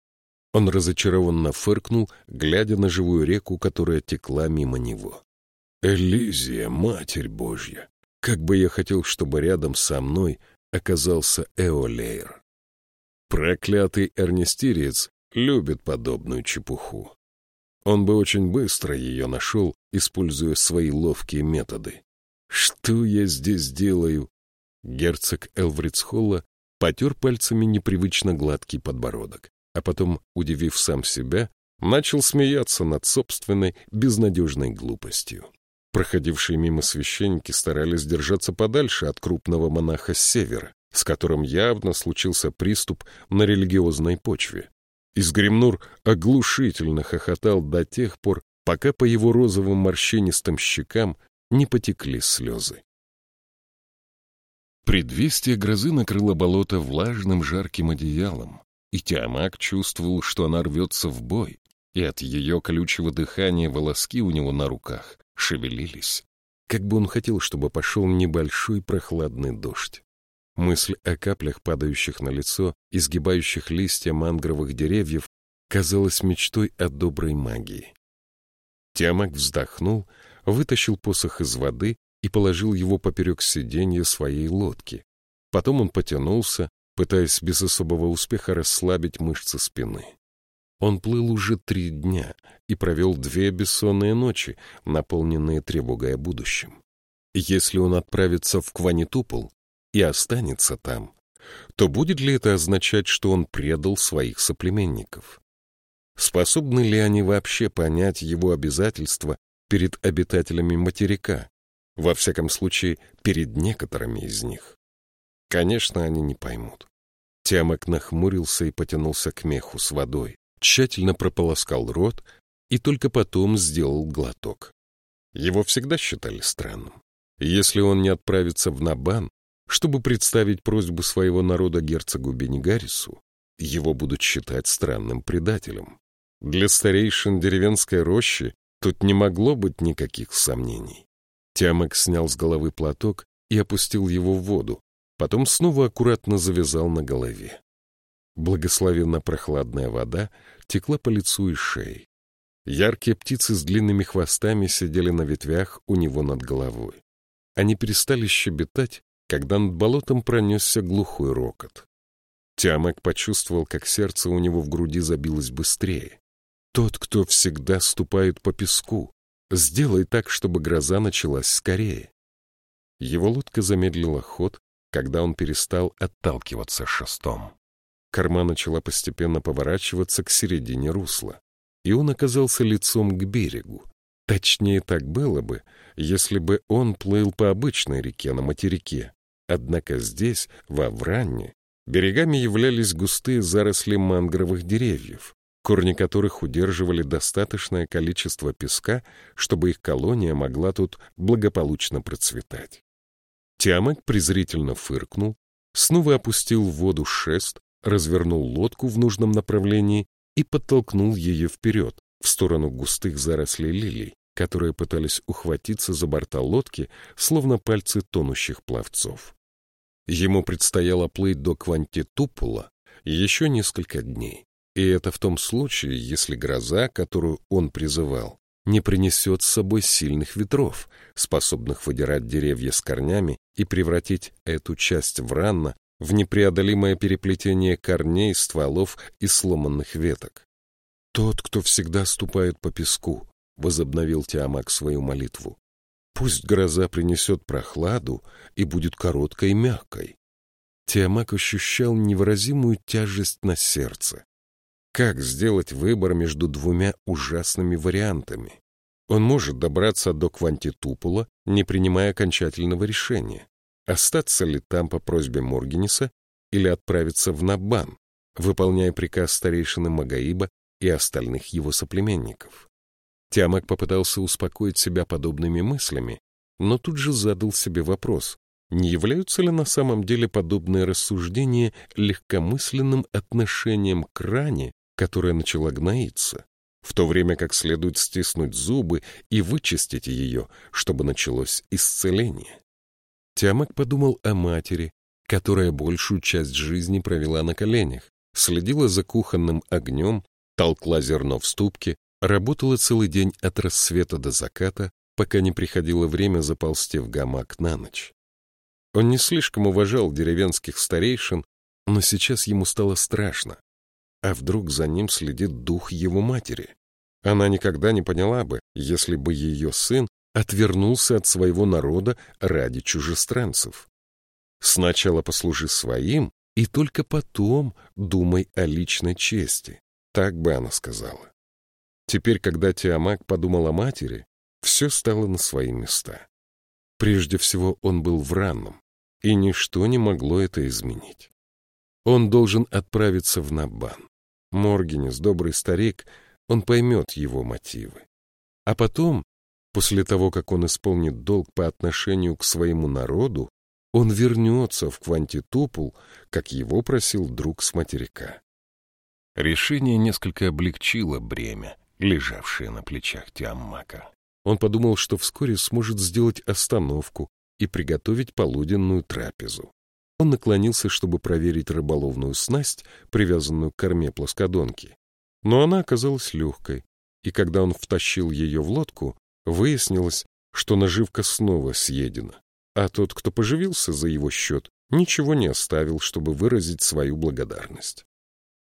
Он разочарованно фыркнул, глядя на живую реку, которая текла мимо него. «Элизия, Матерь Божья! Как бы я хотел, чтобы рядом со мной оказался Эолейр. Проклятый эрнестириец любит подобную чепуху. Он бы очень быстро ее нашел, используя свои ловкие методы. «Что я здесь делаю?» Герцог Элврицхолла потер пальцами непривычно гладкий подбородок, а потом, удивив сам себя, начал смеяться над собственной безнадежной глупостью. Проходившие мимо священники старались держаться подальше от крупного монаха с севера, с которым явно случился приступ на религиозной почве. Изгремнур оглушительно хохотал до тех пор, пока по его розовым морщинистым щекам не потекли слезы. Предвестие грозы накрыло болото влажным жарким одеялом, и Тиамак чувствовал, что она рвется в бой, и от ее колючего дыхания волоски у него на руках шевелились, как бы он хотел, чтобы пошел небольшой прохладный дождь. Мысль о каплях, падающих на лицо, изгибающих листья мангровых деревьев, казалась мечтой о доброй магии. Тиамак вздохнул, вытащил посох из воды и положил его поперек сиденья своей лодки. Потом он потянулся, пытаясь без особого успеха расслабить мышцы спины. Он плыл уже три дня и провел две бессонные ночи, наполненные тревогой о будущем. Если он отправится в Кванитупол и останется там, то будет ли это означать, что он предал своих соплеменников? Способны ли они вообще понять его обязательства перед обитателями материка, во всяком случае, перед некоторыми из них? Конечно, они не поймут. Тямок нахмурился и потянулся к меху с водой, тщательно прополоскал рот и только потом сделал глоток. Его всегда считали странным. Если он не отправится в Набан, чтобы представить просьбу своего народа герцогу Бенигарису, его будут считать странным предателем. Для старейшин деревенской рощи тут не могло быть никаких сомнений. Тямок снял с головы платок и опустил его в воду, потом снова аккуратно завязал на голове. Благословенно прохладная вода текла по лицу и шее. Яркие птицы с длинными хвостами сидели на ветвях у него над головой. Они перестали щебетать, когда над болотом пронесся глухой рокот. Тямек почувствовал, как сердце у него в груди забилось быстрее. Тот, кто всегда ступает по песку, сделай так, чтобы гроза началась скорее. Его лодка замедлила ход, когда он перестал отталкиваться шестом. Корма начала постепенно поворачиваться к середине русла, и он оказался лицом к берегу. Точнее, так было бы, если бы он плыл по обычной реке на материке. Однако здесь, во Вранне, берегами являлись густые заросли мангровых деревьев, корни которых удерживали достаточное количество песка, чтобы их колония могла тут благополучно процветать. Тиамак презрительно фыркнул, снова опустил в воду шест, развернул лодку в нужном направлении и подтолкнул ее вперед, в сторону густых зарослей лилий, которые пытались ухватиться за борта лодки, словно пальцы тонущих пловцов. Ему предстояло плыть до Квантитупула еще несколько дней, и это в том случае, если гроза, которую он призывал, не принесет с собой сильных ветров, способных выдирать деревья с корнями и превратить эту часть Вранна в непреодолимое переплетение корней, стволов и сломанных веток. «Тот, кто всегда ступает по песку», — возобновил Тиамак свою молитву, «пусть гроза принесет прохладу и будет короткой и мягкой». Тиамак ощущал невыразимую тяжесть на сердце. Как сделать выбор между двумя ужасными вариантами? Он может добраться до Квантитупула, не принимая окончательного решения. Остаться ли там по просьбе Моргенеса или отправиться в Набан, выполняя приказ старейшины Магаиба и остальных его соплеменников? Тиамак попытался успокоить себя подобными мыслями, но тут же задал себе вопрос, не являются ли на самом деле подобные рассуждения легкомысленным отношением к ране, которая начала гноиться, в то время как следует стиснуть зубы и вычистить ее, чтобы началось исцеление? Тямак подумал о матери, которая большую часть жизни провела на коленях, следила за кухонным огнем, толкла зерно в ступке, работала целый день от рассвета до заката, пока не приходило время заползти в гамак на ночь. Он не слишком уважал деревенских старейшин, но сейчас ему стало страшно. А вдруг за ним следит дух его матери? Она никогда не поняла бы, если бы ее сын отвернулся от своего народа ради чужестранцев. Сначала послужи своим, и только потом думай о личной чести. Так бы она сказала. Теперь, когда Тиамак подумал о матери, все стало на свои места. Прежде всего, он был в ранном, и ничто не могло это изменить. Он должен отправиться в Набан. Моргенес, добрый старик, он поймет его мотивы. А потом После того, как он исполнит долг по отношению к своему народу, он вернется в Квантитопул, как его просил друг с материка. Решение несколько облегчило бремя, лежавшее на плечах Тиаммака. Он подумал, что вскоре сможет сделать остановку и приготовить полуденную трапезу. Он наклонился, чтобы проверить рыболовную снасть, привязанную к корме плоскодонки. Но она оказалась легкой, и когда он втащил ее в лодку, выяснилось, что наживка снова съедена, а тот, кто поживился за его счет, ничего не оставил, чтобы выразить свою благодарность.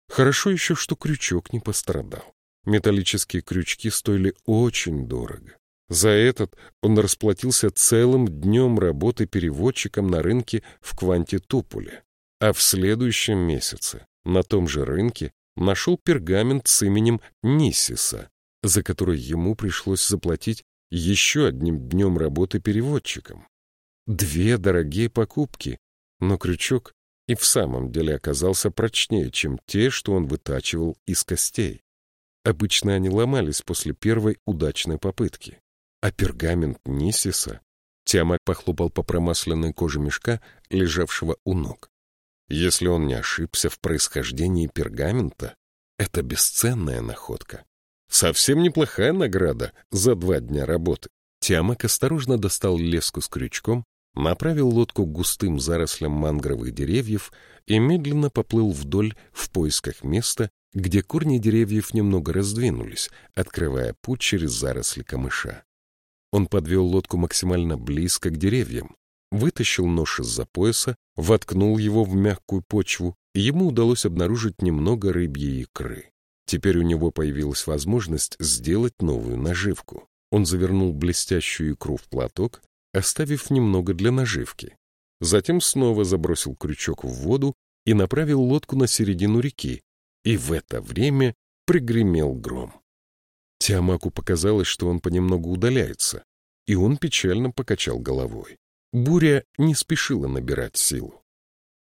Хорошо еще, что крючок не пострадал. Металлические крючки стоили очень дорого. За этот он расплатился целым днем работы переводчиком на рынке в Квантитупуле, а в следующем месяце на том же рынке нашел пергамент с именем Нисиса, за который ему пришлось заплатить еще одним днем работы переводчиком. Две дорогие покупки, но крючок и в самом деле оказался прочнее, чем те, что он вытачивал из костей. Обычно они ломались после первой удачной попытки. А пергамент Нисиса Тиамак похлопал по промасленной коже мешка, лежавшего у ног. Если он не ошибся в происхождении пергамента, это бесценная находка. Совсем неплохая награда за два дня работы. Тиамак осторожно достал леску с крючком, направил лодку к густым зарослям мангровых деревьев и медленно поплыл вдоль в поисках места, где корни деревьев немного раздвинулись, открывая путь через заросли камыша. Он подвел лодку максимально близко к деревьям, вытащил нож из-за пояса, воткнул его в мягкую почву, и ему удалось обнаружить немного рыбьей икры. Теперь у него появилась возможность сделать новую наживку. Он завернул блестящую икру в платок, оставив немного для наживки. Затем снова забросил крючок в воду и направил лодку на середину реки, и в это время пригремел гром. Тиамаку показалось, что он понемногу удаляется, и он печально покачал головой. Буря не спешила набирать силу.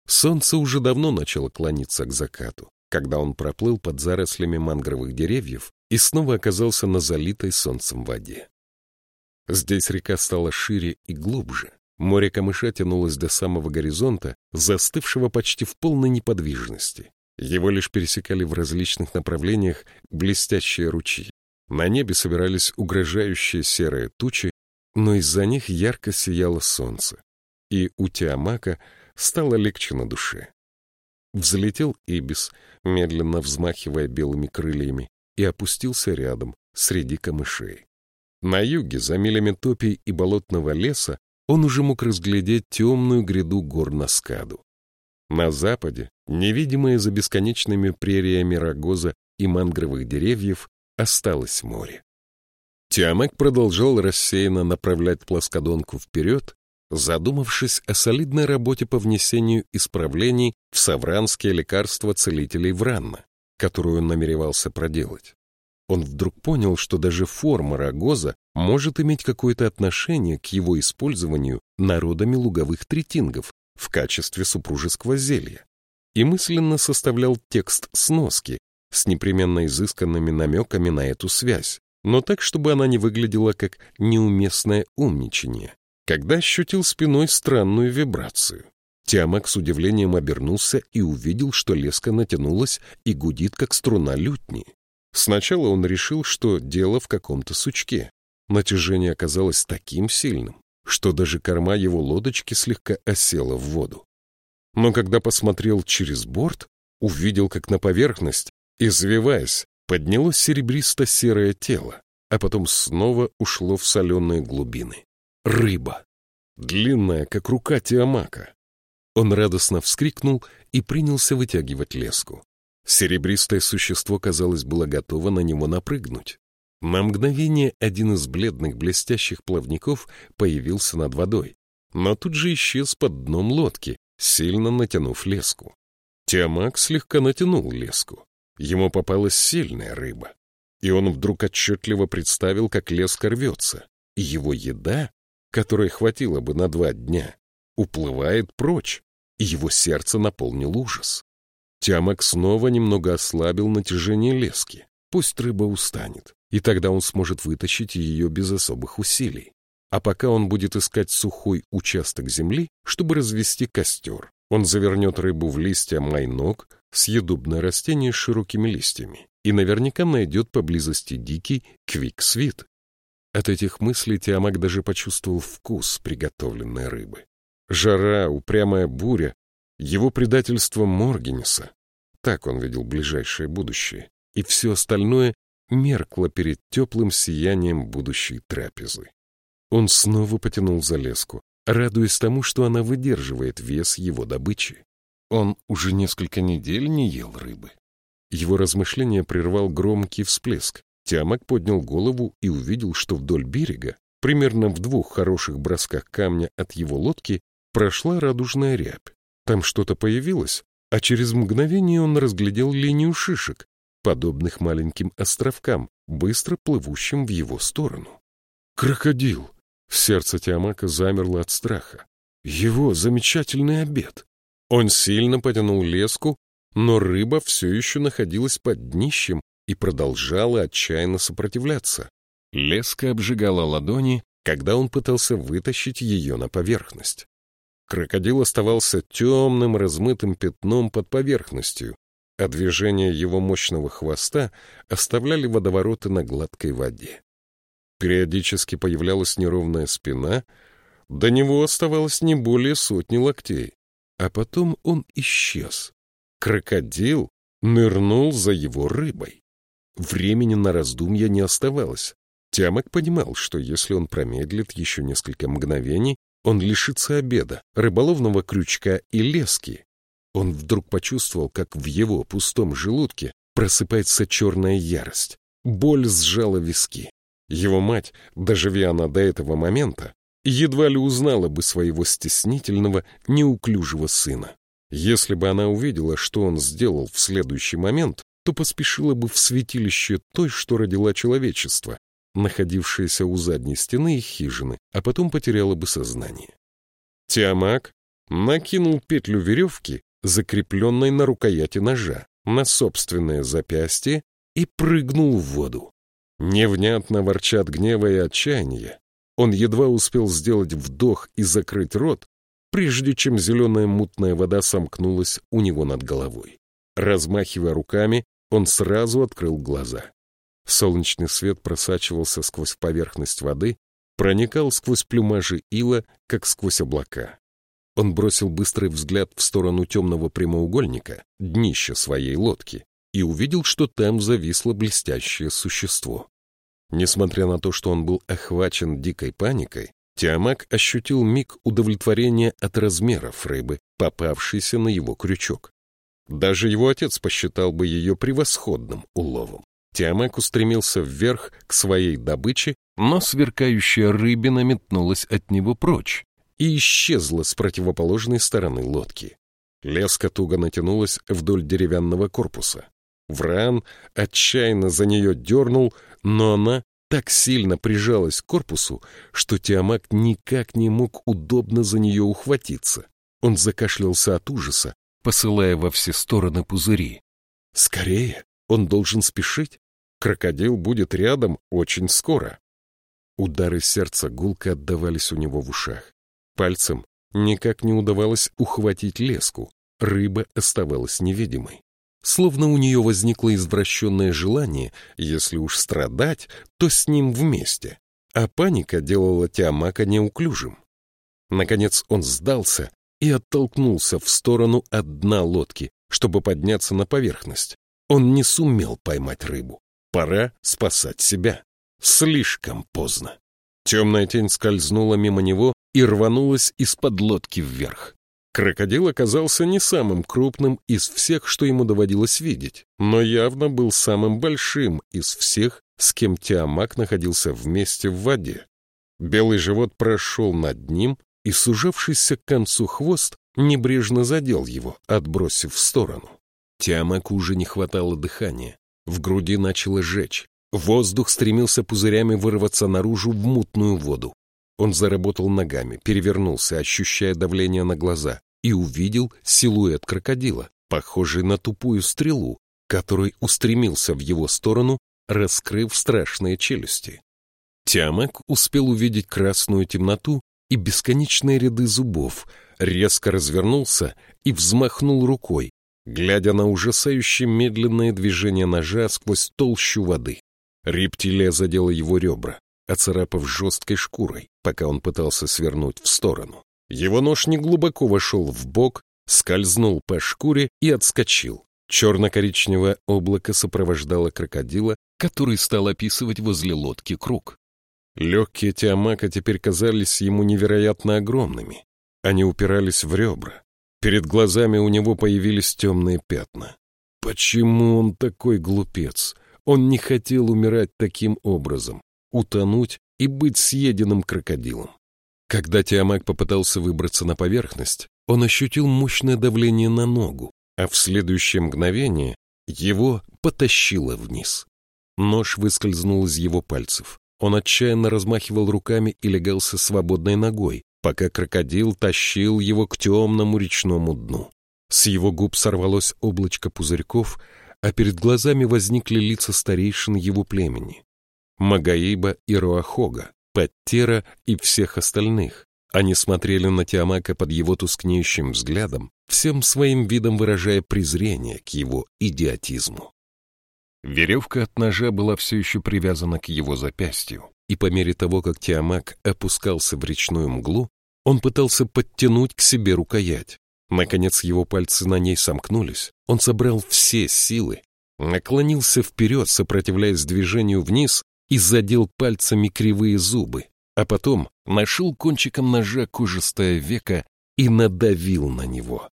Солнце уже давно начало клониться к закату, когда он проплыл под зарослями мангровых деревьев и снова оказался на залитой солнцем воде. Здесь река стала шире и глубже. Море камыша тянулось до самого горизонта, застывшего почти в полной неподвижности. Его лишь пересекали в различных направлениях блестящие ручьи. На небе собирались угрожающие серые тучи, но из-за них ярко сияло солнце, и у Тиамака стало легче на душе. Взлетел Ибис, медленно взмахивая белыми крыльями, и опустился рядом, среди камышей. На юге, за милями топий и болотного леса, он уже мог разглядеть темную гряду гор Наскаду. На западе, невидимое за бесконечными прериями рогоза и мангровых деревьев, осталось море. Тиамек продолжал рассеянно направлять плоскодонку вперед, задумавшись о солидной работе по внесению исправлений в савранские лекарства целителей Вранна, которую он намеревался проделать. Он вдруг понял, что даже форма рогоза может иметь какое-то отношение к его использованию народами луговых третингов в качестве супружеского зелья, и мысленно составлял текст сноски с непременно изысканными намеками на эту связь, но так, чтобы она не выглядела как неуместное умничание, когда ощутил спиной странную вибрацию. Тиамак с удивлением обернулся и увидел, что леска натянулась и гудит, как струна лютни. Сначала он решил, что дело в каком-то сучке. Натяжение оказалось таким сильным, что даже корма его лодочки слегка осела в воду. Но когда посмотрел через борт, увидел, как на поверхность, извиваясь, поднялось серебристо-серое тело, а потом снова ушло в соленые глубины. Рыба! Длинная, как рука Тиамака. Он радостно вскрикнул и принялся вытягивать леску. Серебристое существо, казалось, было готово на него напрыгнуть. На мгновение один из бледных блестящих плавников появился над водой, но тут же исчез под дном лодки, сильно натянув леску. Тиамак слегка натянул леску. Ему попалась сильная рыба, и он вдруг отчетливо представил, как леска рвется, и его еда, которой хватило бы на два дня, уплывает прочь, и его сердце наполнил ужас. Тямок снова немного ослабил натяжение лески. Пусть рыба устанет, и тогда он сможет вытащить ее без особых усилий. А пока он будет искать сухой участок земли, чтобы развести костер. Он завернет рыбу в листья майнок, съедобное растение с широкими листьями, и наверняка найдет поблизости дикий квиксвит. От этих мыслей Тиамак даже почувствовал вкус приготовленной рыбы. Жара, упрямая буря, его предательство Моргенеса. Так он видел ближайшее будущее. И все остальное меркло перед теплым сиянием будущей трапезы. Он снова потянул за леску, радуясь тому, что она выдерживает вес его добычи. Он уже несколько недель не ел рыбы. Его размышление прервал громкий всплеск. Тиамак поднял голову и увидел, что вдоль берега, примерно в двух хороших бросках камня от его лодки, прошла радужная рябь. Там что-то появилось, а через мгновение он разглядел линию шишек, подобных маленьким островкам, быстро плывущим в его сторону. «Крокодил!» Сердце Тиамака замерло от страха. Его замечательный обед. Он сильно потянул леску, но рыба все еще находилась под днищем и продолжала отчаянно сопротивляться. Леска обжигала ладони, когда он пытался вытащить ее на поверхность. Крокодил оставался темным размытым пятном под поверхностью, а движения его мощного хвоста оставляли водовороты на гладкой воде. Периодически появлялась неровная спина, до него оставалось не более сотни локтей, а потом он исчез. Крокодил нырнул за его рыбой. Времени на раздумья не оставалось. Тямок понимал, что если он промедлит еще несколько мгновений, он лишится обеда, рыболовного крючка и лески. Он вдруг почувствовал, как в его пустом желудке просыпается черная ярость. Боль сжала виски. Его мать, доживи она до этого момента, едва ли узнала бы своего стеснительного, неуклюжего сына. Если бы она увидела, что он сделал в следующий момент, то поспешила бы в святилище той, что родила человечество, находившееся у задней стены их хижины, а потом потеряла бы сознание. Тиамак накинул петлю веревки, закрепленной на рукояти ножа, на собственное запястье и прыгнул в воду. Невнятно ворча от гнева и отчаяния, он едва успел сделать вдох и закрыть рот, прежде чем зеленая мутная вода сомкнулась у него над головой. Размахивая руками, он сразу открыл глаза. Солнечный свет просачивался сквозь поверхность воды, проникал сквозь плюмажи ила, как сквозь облака. Он бросил быстрый взгляд в сторону темного прямоугольника, днища своей лодки, и увидел, что там зависло блестящее существо. Несмотря на то, что он был охвачен дикой паникой, Тиамак ощутил миг удовлетворения от размеров рыбы, попавшейся на его крючок. Даже его отец посчитал бы ее превосходным уловом. Тиамак устремился вверх к своей добыче, но сверкающая рыбина метнулась от него прочь и исчезла с противоположной стороны лодки. Леска туго натянулась вдоль деревянного корпуса. Вран отчаянно за нее дернул, но она так сильно прижалась к корпусу, что Тиамак никак не мог удобно за нее ухватиться. Он закашлялся от ужаса, посылая во все стороны пузыри. «Скорее! Он должен спешить! Крокодил будет рядом очень скоро!» Удары сердца гулко отдавались у него в ушах. Пальцем никак не удавалось ухватить леску, рыба оставалась невидимой. Словно у нее возникло извращенное желание, если уж страдать, то с ним вместе. А паника делала Тиамака неуклюжим. Наконец он сдался и оттолкнулся в сторону от дна лодки, чтобы подняться на поверхность. Он не сумел поймать рыбу. Пора спасать себя. Слишком поздно. Темная тень скользнула мимо него и рванулась из-под лодки вверх. Крокодил оказался не самым крупным из всех, что ему доводилось видеть, но явно был самым большим из всех, с кем Тиамак находился вместе в воде. Белый живот прошел над ним, и сужавшийся к концу хвост небрежно задел его, отбросив в сторону. Тиамаку уже не хватало дыхания, в груди начало жечь. Воздух стремился пузырями вырваться наружу в мутную воду. Он заработал ногами, перевернулся, ощущая давление на глаза и увидел силуэт крокодила, похожий на тупую стрелу, который устремился в его сторону, раскрыв страшные челюсти. Тиамак успел увидеть красную темноту и бесконечные ряды зубов, резко развернулся и взмахнул рукой, глядя на ужасающе медленное движение ножа сквозь толщу воды. Рептилия задела его ребра, оцарапав жесткой шкурой, пока он пытался свернуть в сторону. Его нож неглубоко вошел в бок, скользнул по шкуре и отскочил. Черно-коричневое облако сопровождало крокодила, который стал описывать возле лодки круг. Легкие Тиамака теперь казались ему невероятно огромными. Они упирались в ребра. Перед глазами у него появились темные пятна. Почему он такой глупец? Он не хотел умирать таким образом, утонуть и быть съеденным крокодилом. Когда Тиамак попытался выбраться на поверхность, он ощутил мощное давление на ногу, а в следующее мгновение его потащило вниз. Нож выскользнул из его пальцев. Он отчаянно размахивал руками и легался свободной ногой, пока крокодил тащил его к темному речному дну. С его губ сорвалось облачко пузырьков, а перед глазами возникли лица старейшин его племени. Магаиба и Руахога, Паттера и всех остальных. Они смотрели на Тиамака под его тускнеющим взглядом, всем своим видом выражая презрение к его идиотизму. Веревка от ножа была все еще привязана к его запястью, и по мере того, как Тиамак опускался в речную мглу, он пытался подтянуть к себе рукоять. Наконец его пальцы на ней сомкнулись, он собрал все силы, наклонился вперед, сопротивляясь движению вниз, и задел пальцами кривые зубы, а потом нашел кончиком ножа кожистое веко и надавил на него.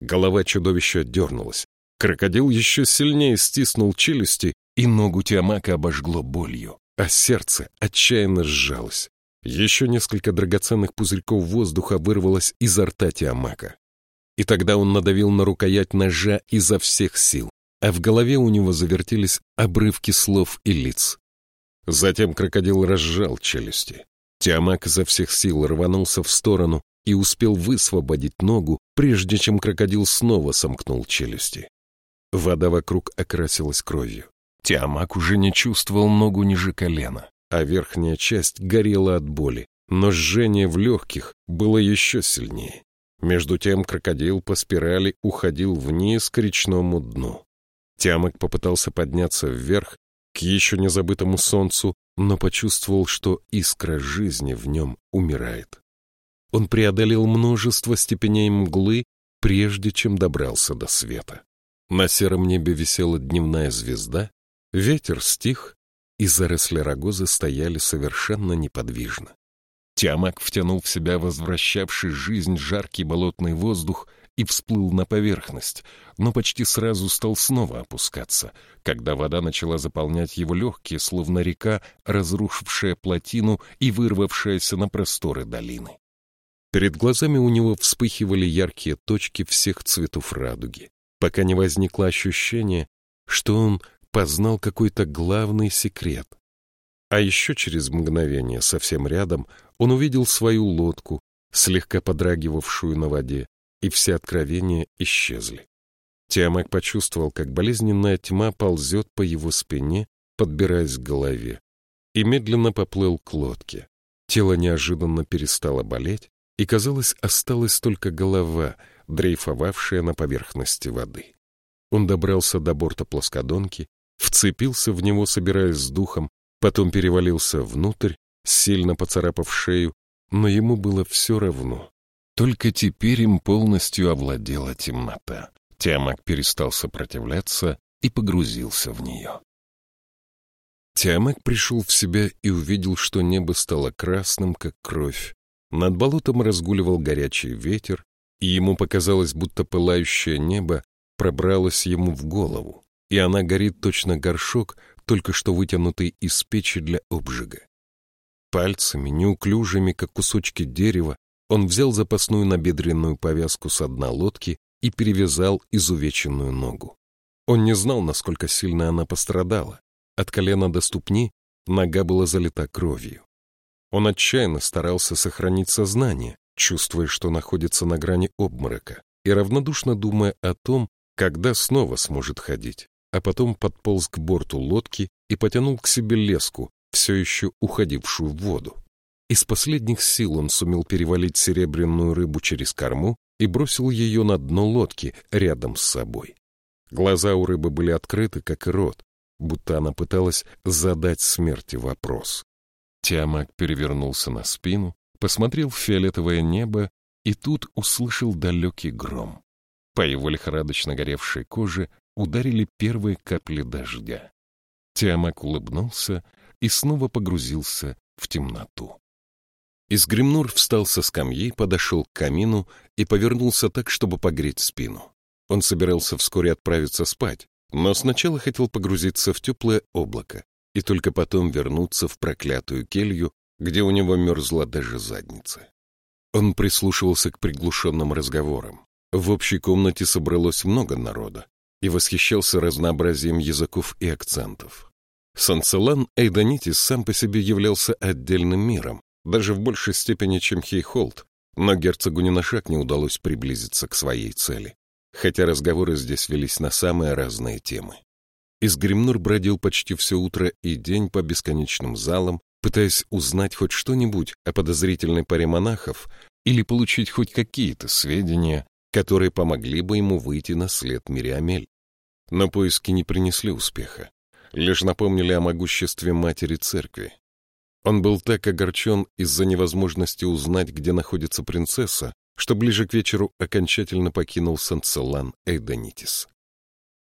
Голова чудовища дернулась. Крокодил еще сильнее стиснул челюсти, и ногу Тиамака обожгло болью, а сердце отчаянно сжалось. Еще несколько драгоценных пузырьков воздуха вырвалось изо рта Тиамака. И тогда он надавил на рукоять ножа изо всех сил, а в голове у него завертелись обрывки слов и лиц. Затем крокодил разжал челюсти. Тиамак изо всех сил рванулся в сторону и успел высвободить ногу, прежде чем крокодил снова сомкнул челюсти. Вода вокруг окрасилась кровью. Тиамак уже не чувствовал ногу ниже колена, а верхняя часть горела от боли, но жжение в легких было еще сильнее. Между тем крокодил по спирали уходил вниз к речному дну. Тиамак попытался подняться вверх, к еще не забытому солнцу, но почувствовал, что искра жизни в нем умирает. Он преодолел множество степеней мглы, прежде чем добрался до света. На сером небе висела дневная звезда, ветер стих, и заросли рогозы стояли совершенно неподвижно. Тиамак втянул в себя возвращавший жизнь жаркий болотный воздух и всплыл на поверхность, но почти сразу стал снова опускаться, когда вода начала заполнять его легкие, словно река, разрушившая плотину и вырвавшаяся на просторы долины. Перед глазами у него вспыхивали яркие точки всех цветов радуги, пока не возникло ощущение, что он познал какой-то главный секрет. А еще через мгновение, совсем рядом, он увидел свою лодку, слегка подрагивавшую на воде, и все откровения исчезли. Тиамак почувствовал, как болезненная тьма ползет по его спине, подбираясь к голове, и медленно поплыл к лодке. Тело неожиданно перестало болеть, и, казалось, осталась только голова, дрейфовавшая на поверхности воды. Он добрался до борта плоскодонки, вцепился в него, собираясь с духом, потом перевалился внутрь, сильно поцарапав шею, но ему было все равно. Только теперь им полностью овладела темнота. Тиамак перестал сопротивляться и погрузился в нее. Тиамак пришел в себя и увидел, что небо стало красным, как кровь. Над болотом разгуливал горячий ветер, и ему показалось, будто пылающее небо пробралось ему в голову, и она горит точно горшок, только что вытянутый из печи для обжига. Пальцами, неуклюжими, как кусочки дерева, он взял запасную набедренную повязку с дна лодки и перевязал изувеченную ногу. Он не знал, насколько сильно она пострадала. От колена до ступни нога была залита кровью. Он отчаянно старался сохранить сознание, чувствуя, что находится на грани обморока, и равнодушно думая о том, когда снова сможет ходить, а потом подполз к борту лодки и потянул к себе леску, все еще уходившую в воду. Из последних сил он сумел перевалить серебряную рыбу через корму и бросил ее на дно лодки рядом с собой. Глаза у рыбы были открыты, как и рот, будто она пыталась задать смерти вопрос. Тиамак перевернулся на спину, посмотрел в фиолетовое небо и тут услышал далекий гром. По его лихорадочно горевшей коже ударили первые капли дождя. Тиамак улыбнулся и снова погрузился в темноту. Изгремнур встал со скамьи, подошел к камину и повернулся так, чтобы погреть спину. Он собирался вскоре отправиться спать, но сначала хотел погрузиться в теплое облако и только потом вернуться в проклятую келью, где у него мерзла даже задница. Он прислушивался к приглушенным разговорам. В общей комнате собралось много народа и восхищался разнообразием языков и акцентов. Санцелан Эйдонитис сам по себе являлся отдельным миром, даже в большей степени, чем Хейхолд, но герцогу ни на шаг не удалось приблизиться к своей цели, хотя разговоры здесь велись на самые разные темы. Изгримнур бродил почти все утро и день по бесконечным залам, пытаясь узнать хоть что-нибудь о подозрительной паре монахов или получить хоть какие-то сведения, которые помогли бы ему выйти на след Мириамель. Но поиски не принесли успеха, лишь напомнили о могуществе матери церкви. Он был так огорчен из-за невозможности узнать, где находится принцесса, что ближе к вечеру окончательно покинул Санцелан Эйдонитис.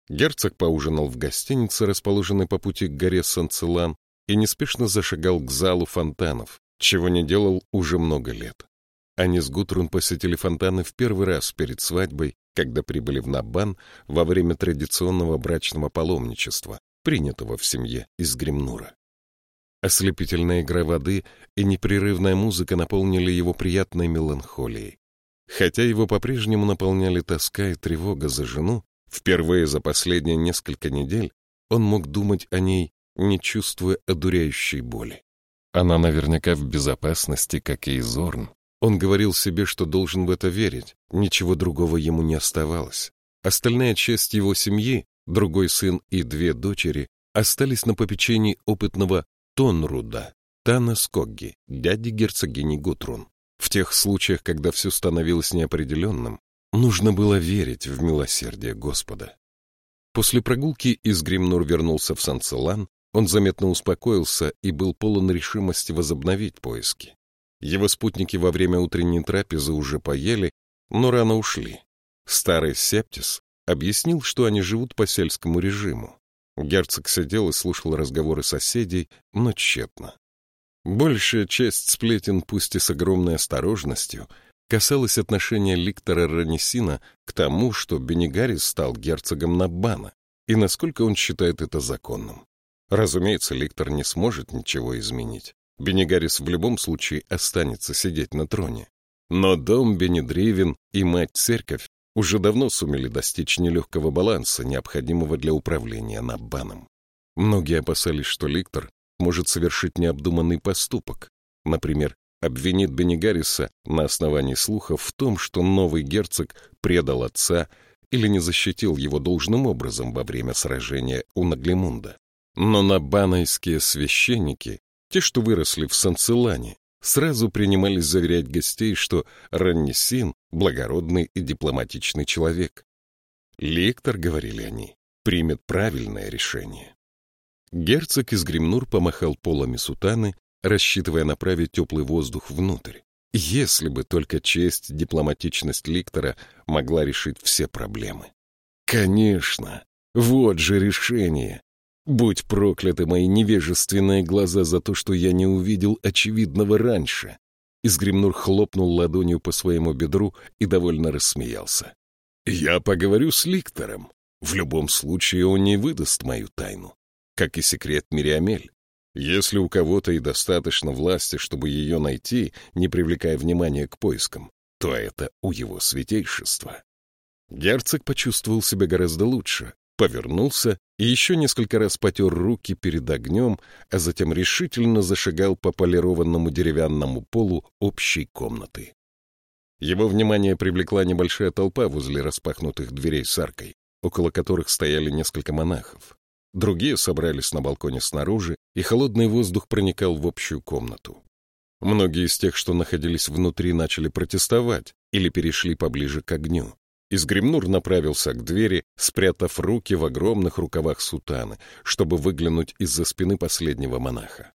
Герцог поужинал в гостинице, расположенной по пути к горе Санцелан, и неспешно зашагал к залу фонтанов, чего не делал уже много лет. Они с Гутрун посетили фонтаны в первый раз перед свадьбой, когда прибыли в Набан во время традиционного брачного паломничества, принятого в семье из Гремнура. Ослепительная игра воды и непрерывная музыка наполнили его приятной меланхолией. Хотя его по-прежнему наполняли тоска и тревога за жену, впервые за последние несколько недель он мог думать о ней, не чувствуя одуряющей боли. Она наверняка в безопасности, как и Изорн. Он говорил себе, что должен в это верить, ничего другого ему не оставалось. Остальная часть его семьи, другой сын и две дочери, остались на попечении опытного Тонруда, Тана Скогги, дяди герцогини Гутрун. В тех случаях, когда все становилось неопределенным, нужно было верить в милосердие Господа. После прогулки из Гримнур вернулся в Санцелан, он заметно успокоился и был полон решимости возобновить поиски. Его спутники во время утренней трапезы уже поели, но рано ушли. Старый Септис объяснил, что они живут по сельскому режиму. Герцог сидел и слушал разговоры соседей, но тщетно. Большая часть сплетен, пусть и с огромной осторожностью, касалась отношения Ликтора Ранисина к тому, что Бенегарис стал герцогом Наббана, и насколько он считает это законным. Разумеется, Ликтор не сможет ничего изменить. Бенегарис в любом случае останется сидеть на троне. Но дом Бенедривен и мать-церковь уже давно сумели достичь нелегкого баланса, необходимого для управления Наббаном. Многие опасались, что Ликтор может совершить необдуманный поступок, например, обвинит Бенегариса на основании слухов в том, что новый герцог предал отца или не защитил его должным образом во время сражения у Наглемунда. Но набанайские священники, те, что выросли в Санцелане, сразу принимались заверять гостей, что Раннисин — благородный и дипломатичный человек. Лектор, говорили они, примет правильное решение. Герцог из Гримнур помахал полами сутаны, рассчитывая направить теплый воздух внутрь. Если бы только честь, дипломатичность Ликтора могла решить все проблемы. Конечно, вот же решение. Будь прокляты мои невежественные глаза за то, что я не увидел очевидного раньше. Изгримнур хлопнул ладонью по своему бедру и довольно рассмеялся. Я поговорю с Ликтором. В любом случае он не выдаст мою тайну, как и секрет Мириамель. Если у кого-то и достаточно власти, чтобы ее найти, не привлекая внимания к поискам, то это у его святейшества. Герцог почувствовал себя гораздо лучше, повернулся и еще несколько раз потер руки перед огнем, а затем решительно зашагал по полированному деревянному полу общей комнаты. Его внимание привлекла небольшая толпа возле распахнутых дверей с аркой, около которых стояли несколько монахов. Другие собрались на балконе снаружи, и холодный воздух проникал в общую комнату. Многие из тех, что находились внутри, начали протестовать или перешли поближе к огню. Изгремнур направился к двери, спрятав руки в огромных рукавах сутаны, чтобы выглянуть из-за спины последнего монаха.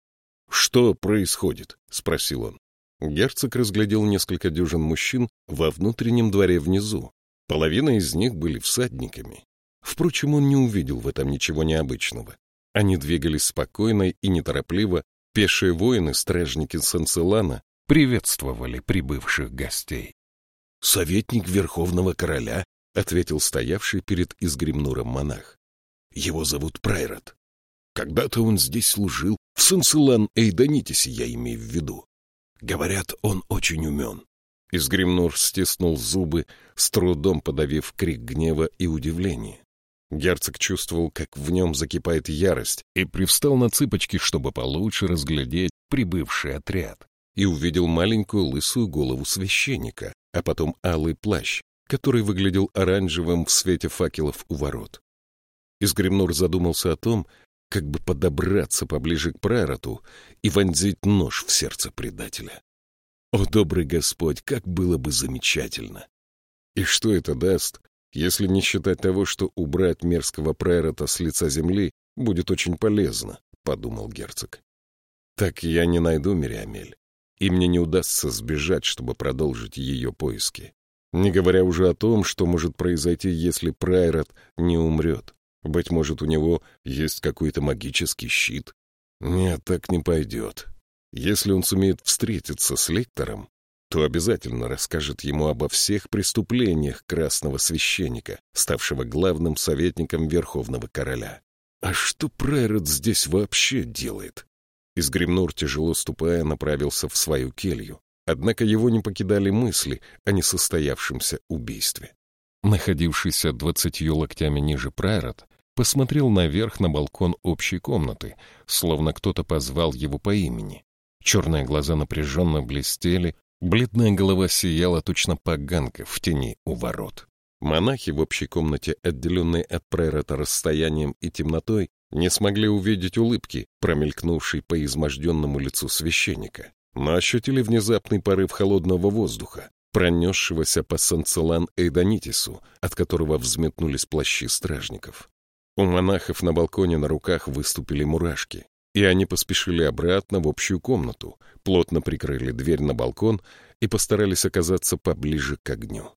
«Что происходит?» — спросил он. Герцог разглядел несколько дюжин мужчин во внутреннем дворе внизу. Половина из них были всадниками. Впрочем, он не увидел в этом ничего необычного. Они двигались спокойно и неторопливо. Пешие воины, стражники Санцелана, приветствовали прибывших гостей. — Советник Верховного Короля, — ответил стоявший перед Изгримнуром монах. — Его зовут Прайрат. Когда-то он здесь служил, в Санцелан Эйдонитисе я имею в виду. Говорят, он очень умен. Изгримнур стиснул зубы, с трудом подавив крик гнева и удивления. Герцог чувствовал, как в нем закипает ярость, и привстал на цыпочки, чтобы получше разглядеть прибывший отряд, и увидел маленькую лысую голову священника, а потом алый плащ, который выглядел оранжевым в свете факелов у ворот. Изгремнур задумался о том, как бы подобраться поближе к Прайрату и вонзить нож в сердце предателя. О, добрый Господь, как было бы замечательно! И что это даст, если не считать того, что убрать мерзкого Прайрата с лица земли будет очень полезно, — подумал герцог. Так я не найду Мириамель, и мне не удастся сбежать, чтобы продолжить ее поиски. Не говоря уже о том, что может произойти, если Прайрат не умрет. Быть может, у него есть какой-то магический щит? Нет, так не пойдет. Если он сумеет встретиться с лектором, то обязательно расскажет ему обо всех преступлениях красного священника, ставшего главным советником Верховного Короля. А что Прайрот здесь вообще делает? Изгремнур, тяжело ступая, направился в свою келью. Однако его не покидали мысли о несостоявшемся убийстве. Находившийся двадцатью локтями ниже Прайрот посмотрел наверх на балкон общей комнаты, словно кто-то позвал его по имени. Черные глаза напряженно блестели, Бледная голова сияла точно поганка в тени у ворот. Монахи в общей комнате, отделенные от прайрата расстоянием и темнотой, не смогли увидеть улыбки, промелькнувшей по изможденному лицу священника, но ощутили внезапный порыв холодного воздуха, пронесшегося по Санцелан Эйдонитису, от которого взметнулись плащи стражников. У монахов на балконе на руках выступили мурашки и они поспешили обратно в общую комнату, плотно прикрыли дверь на балкон и постарались оказаться поближе к огню.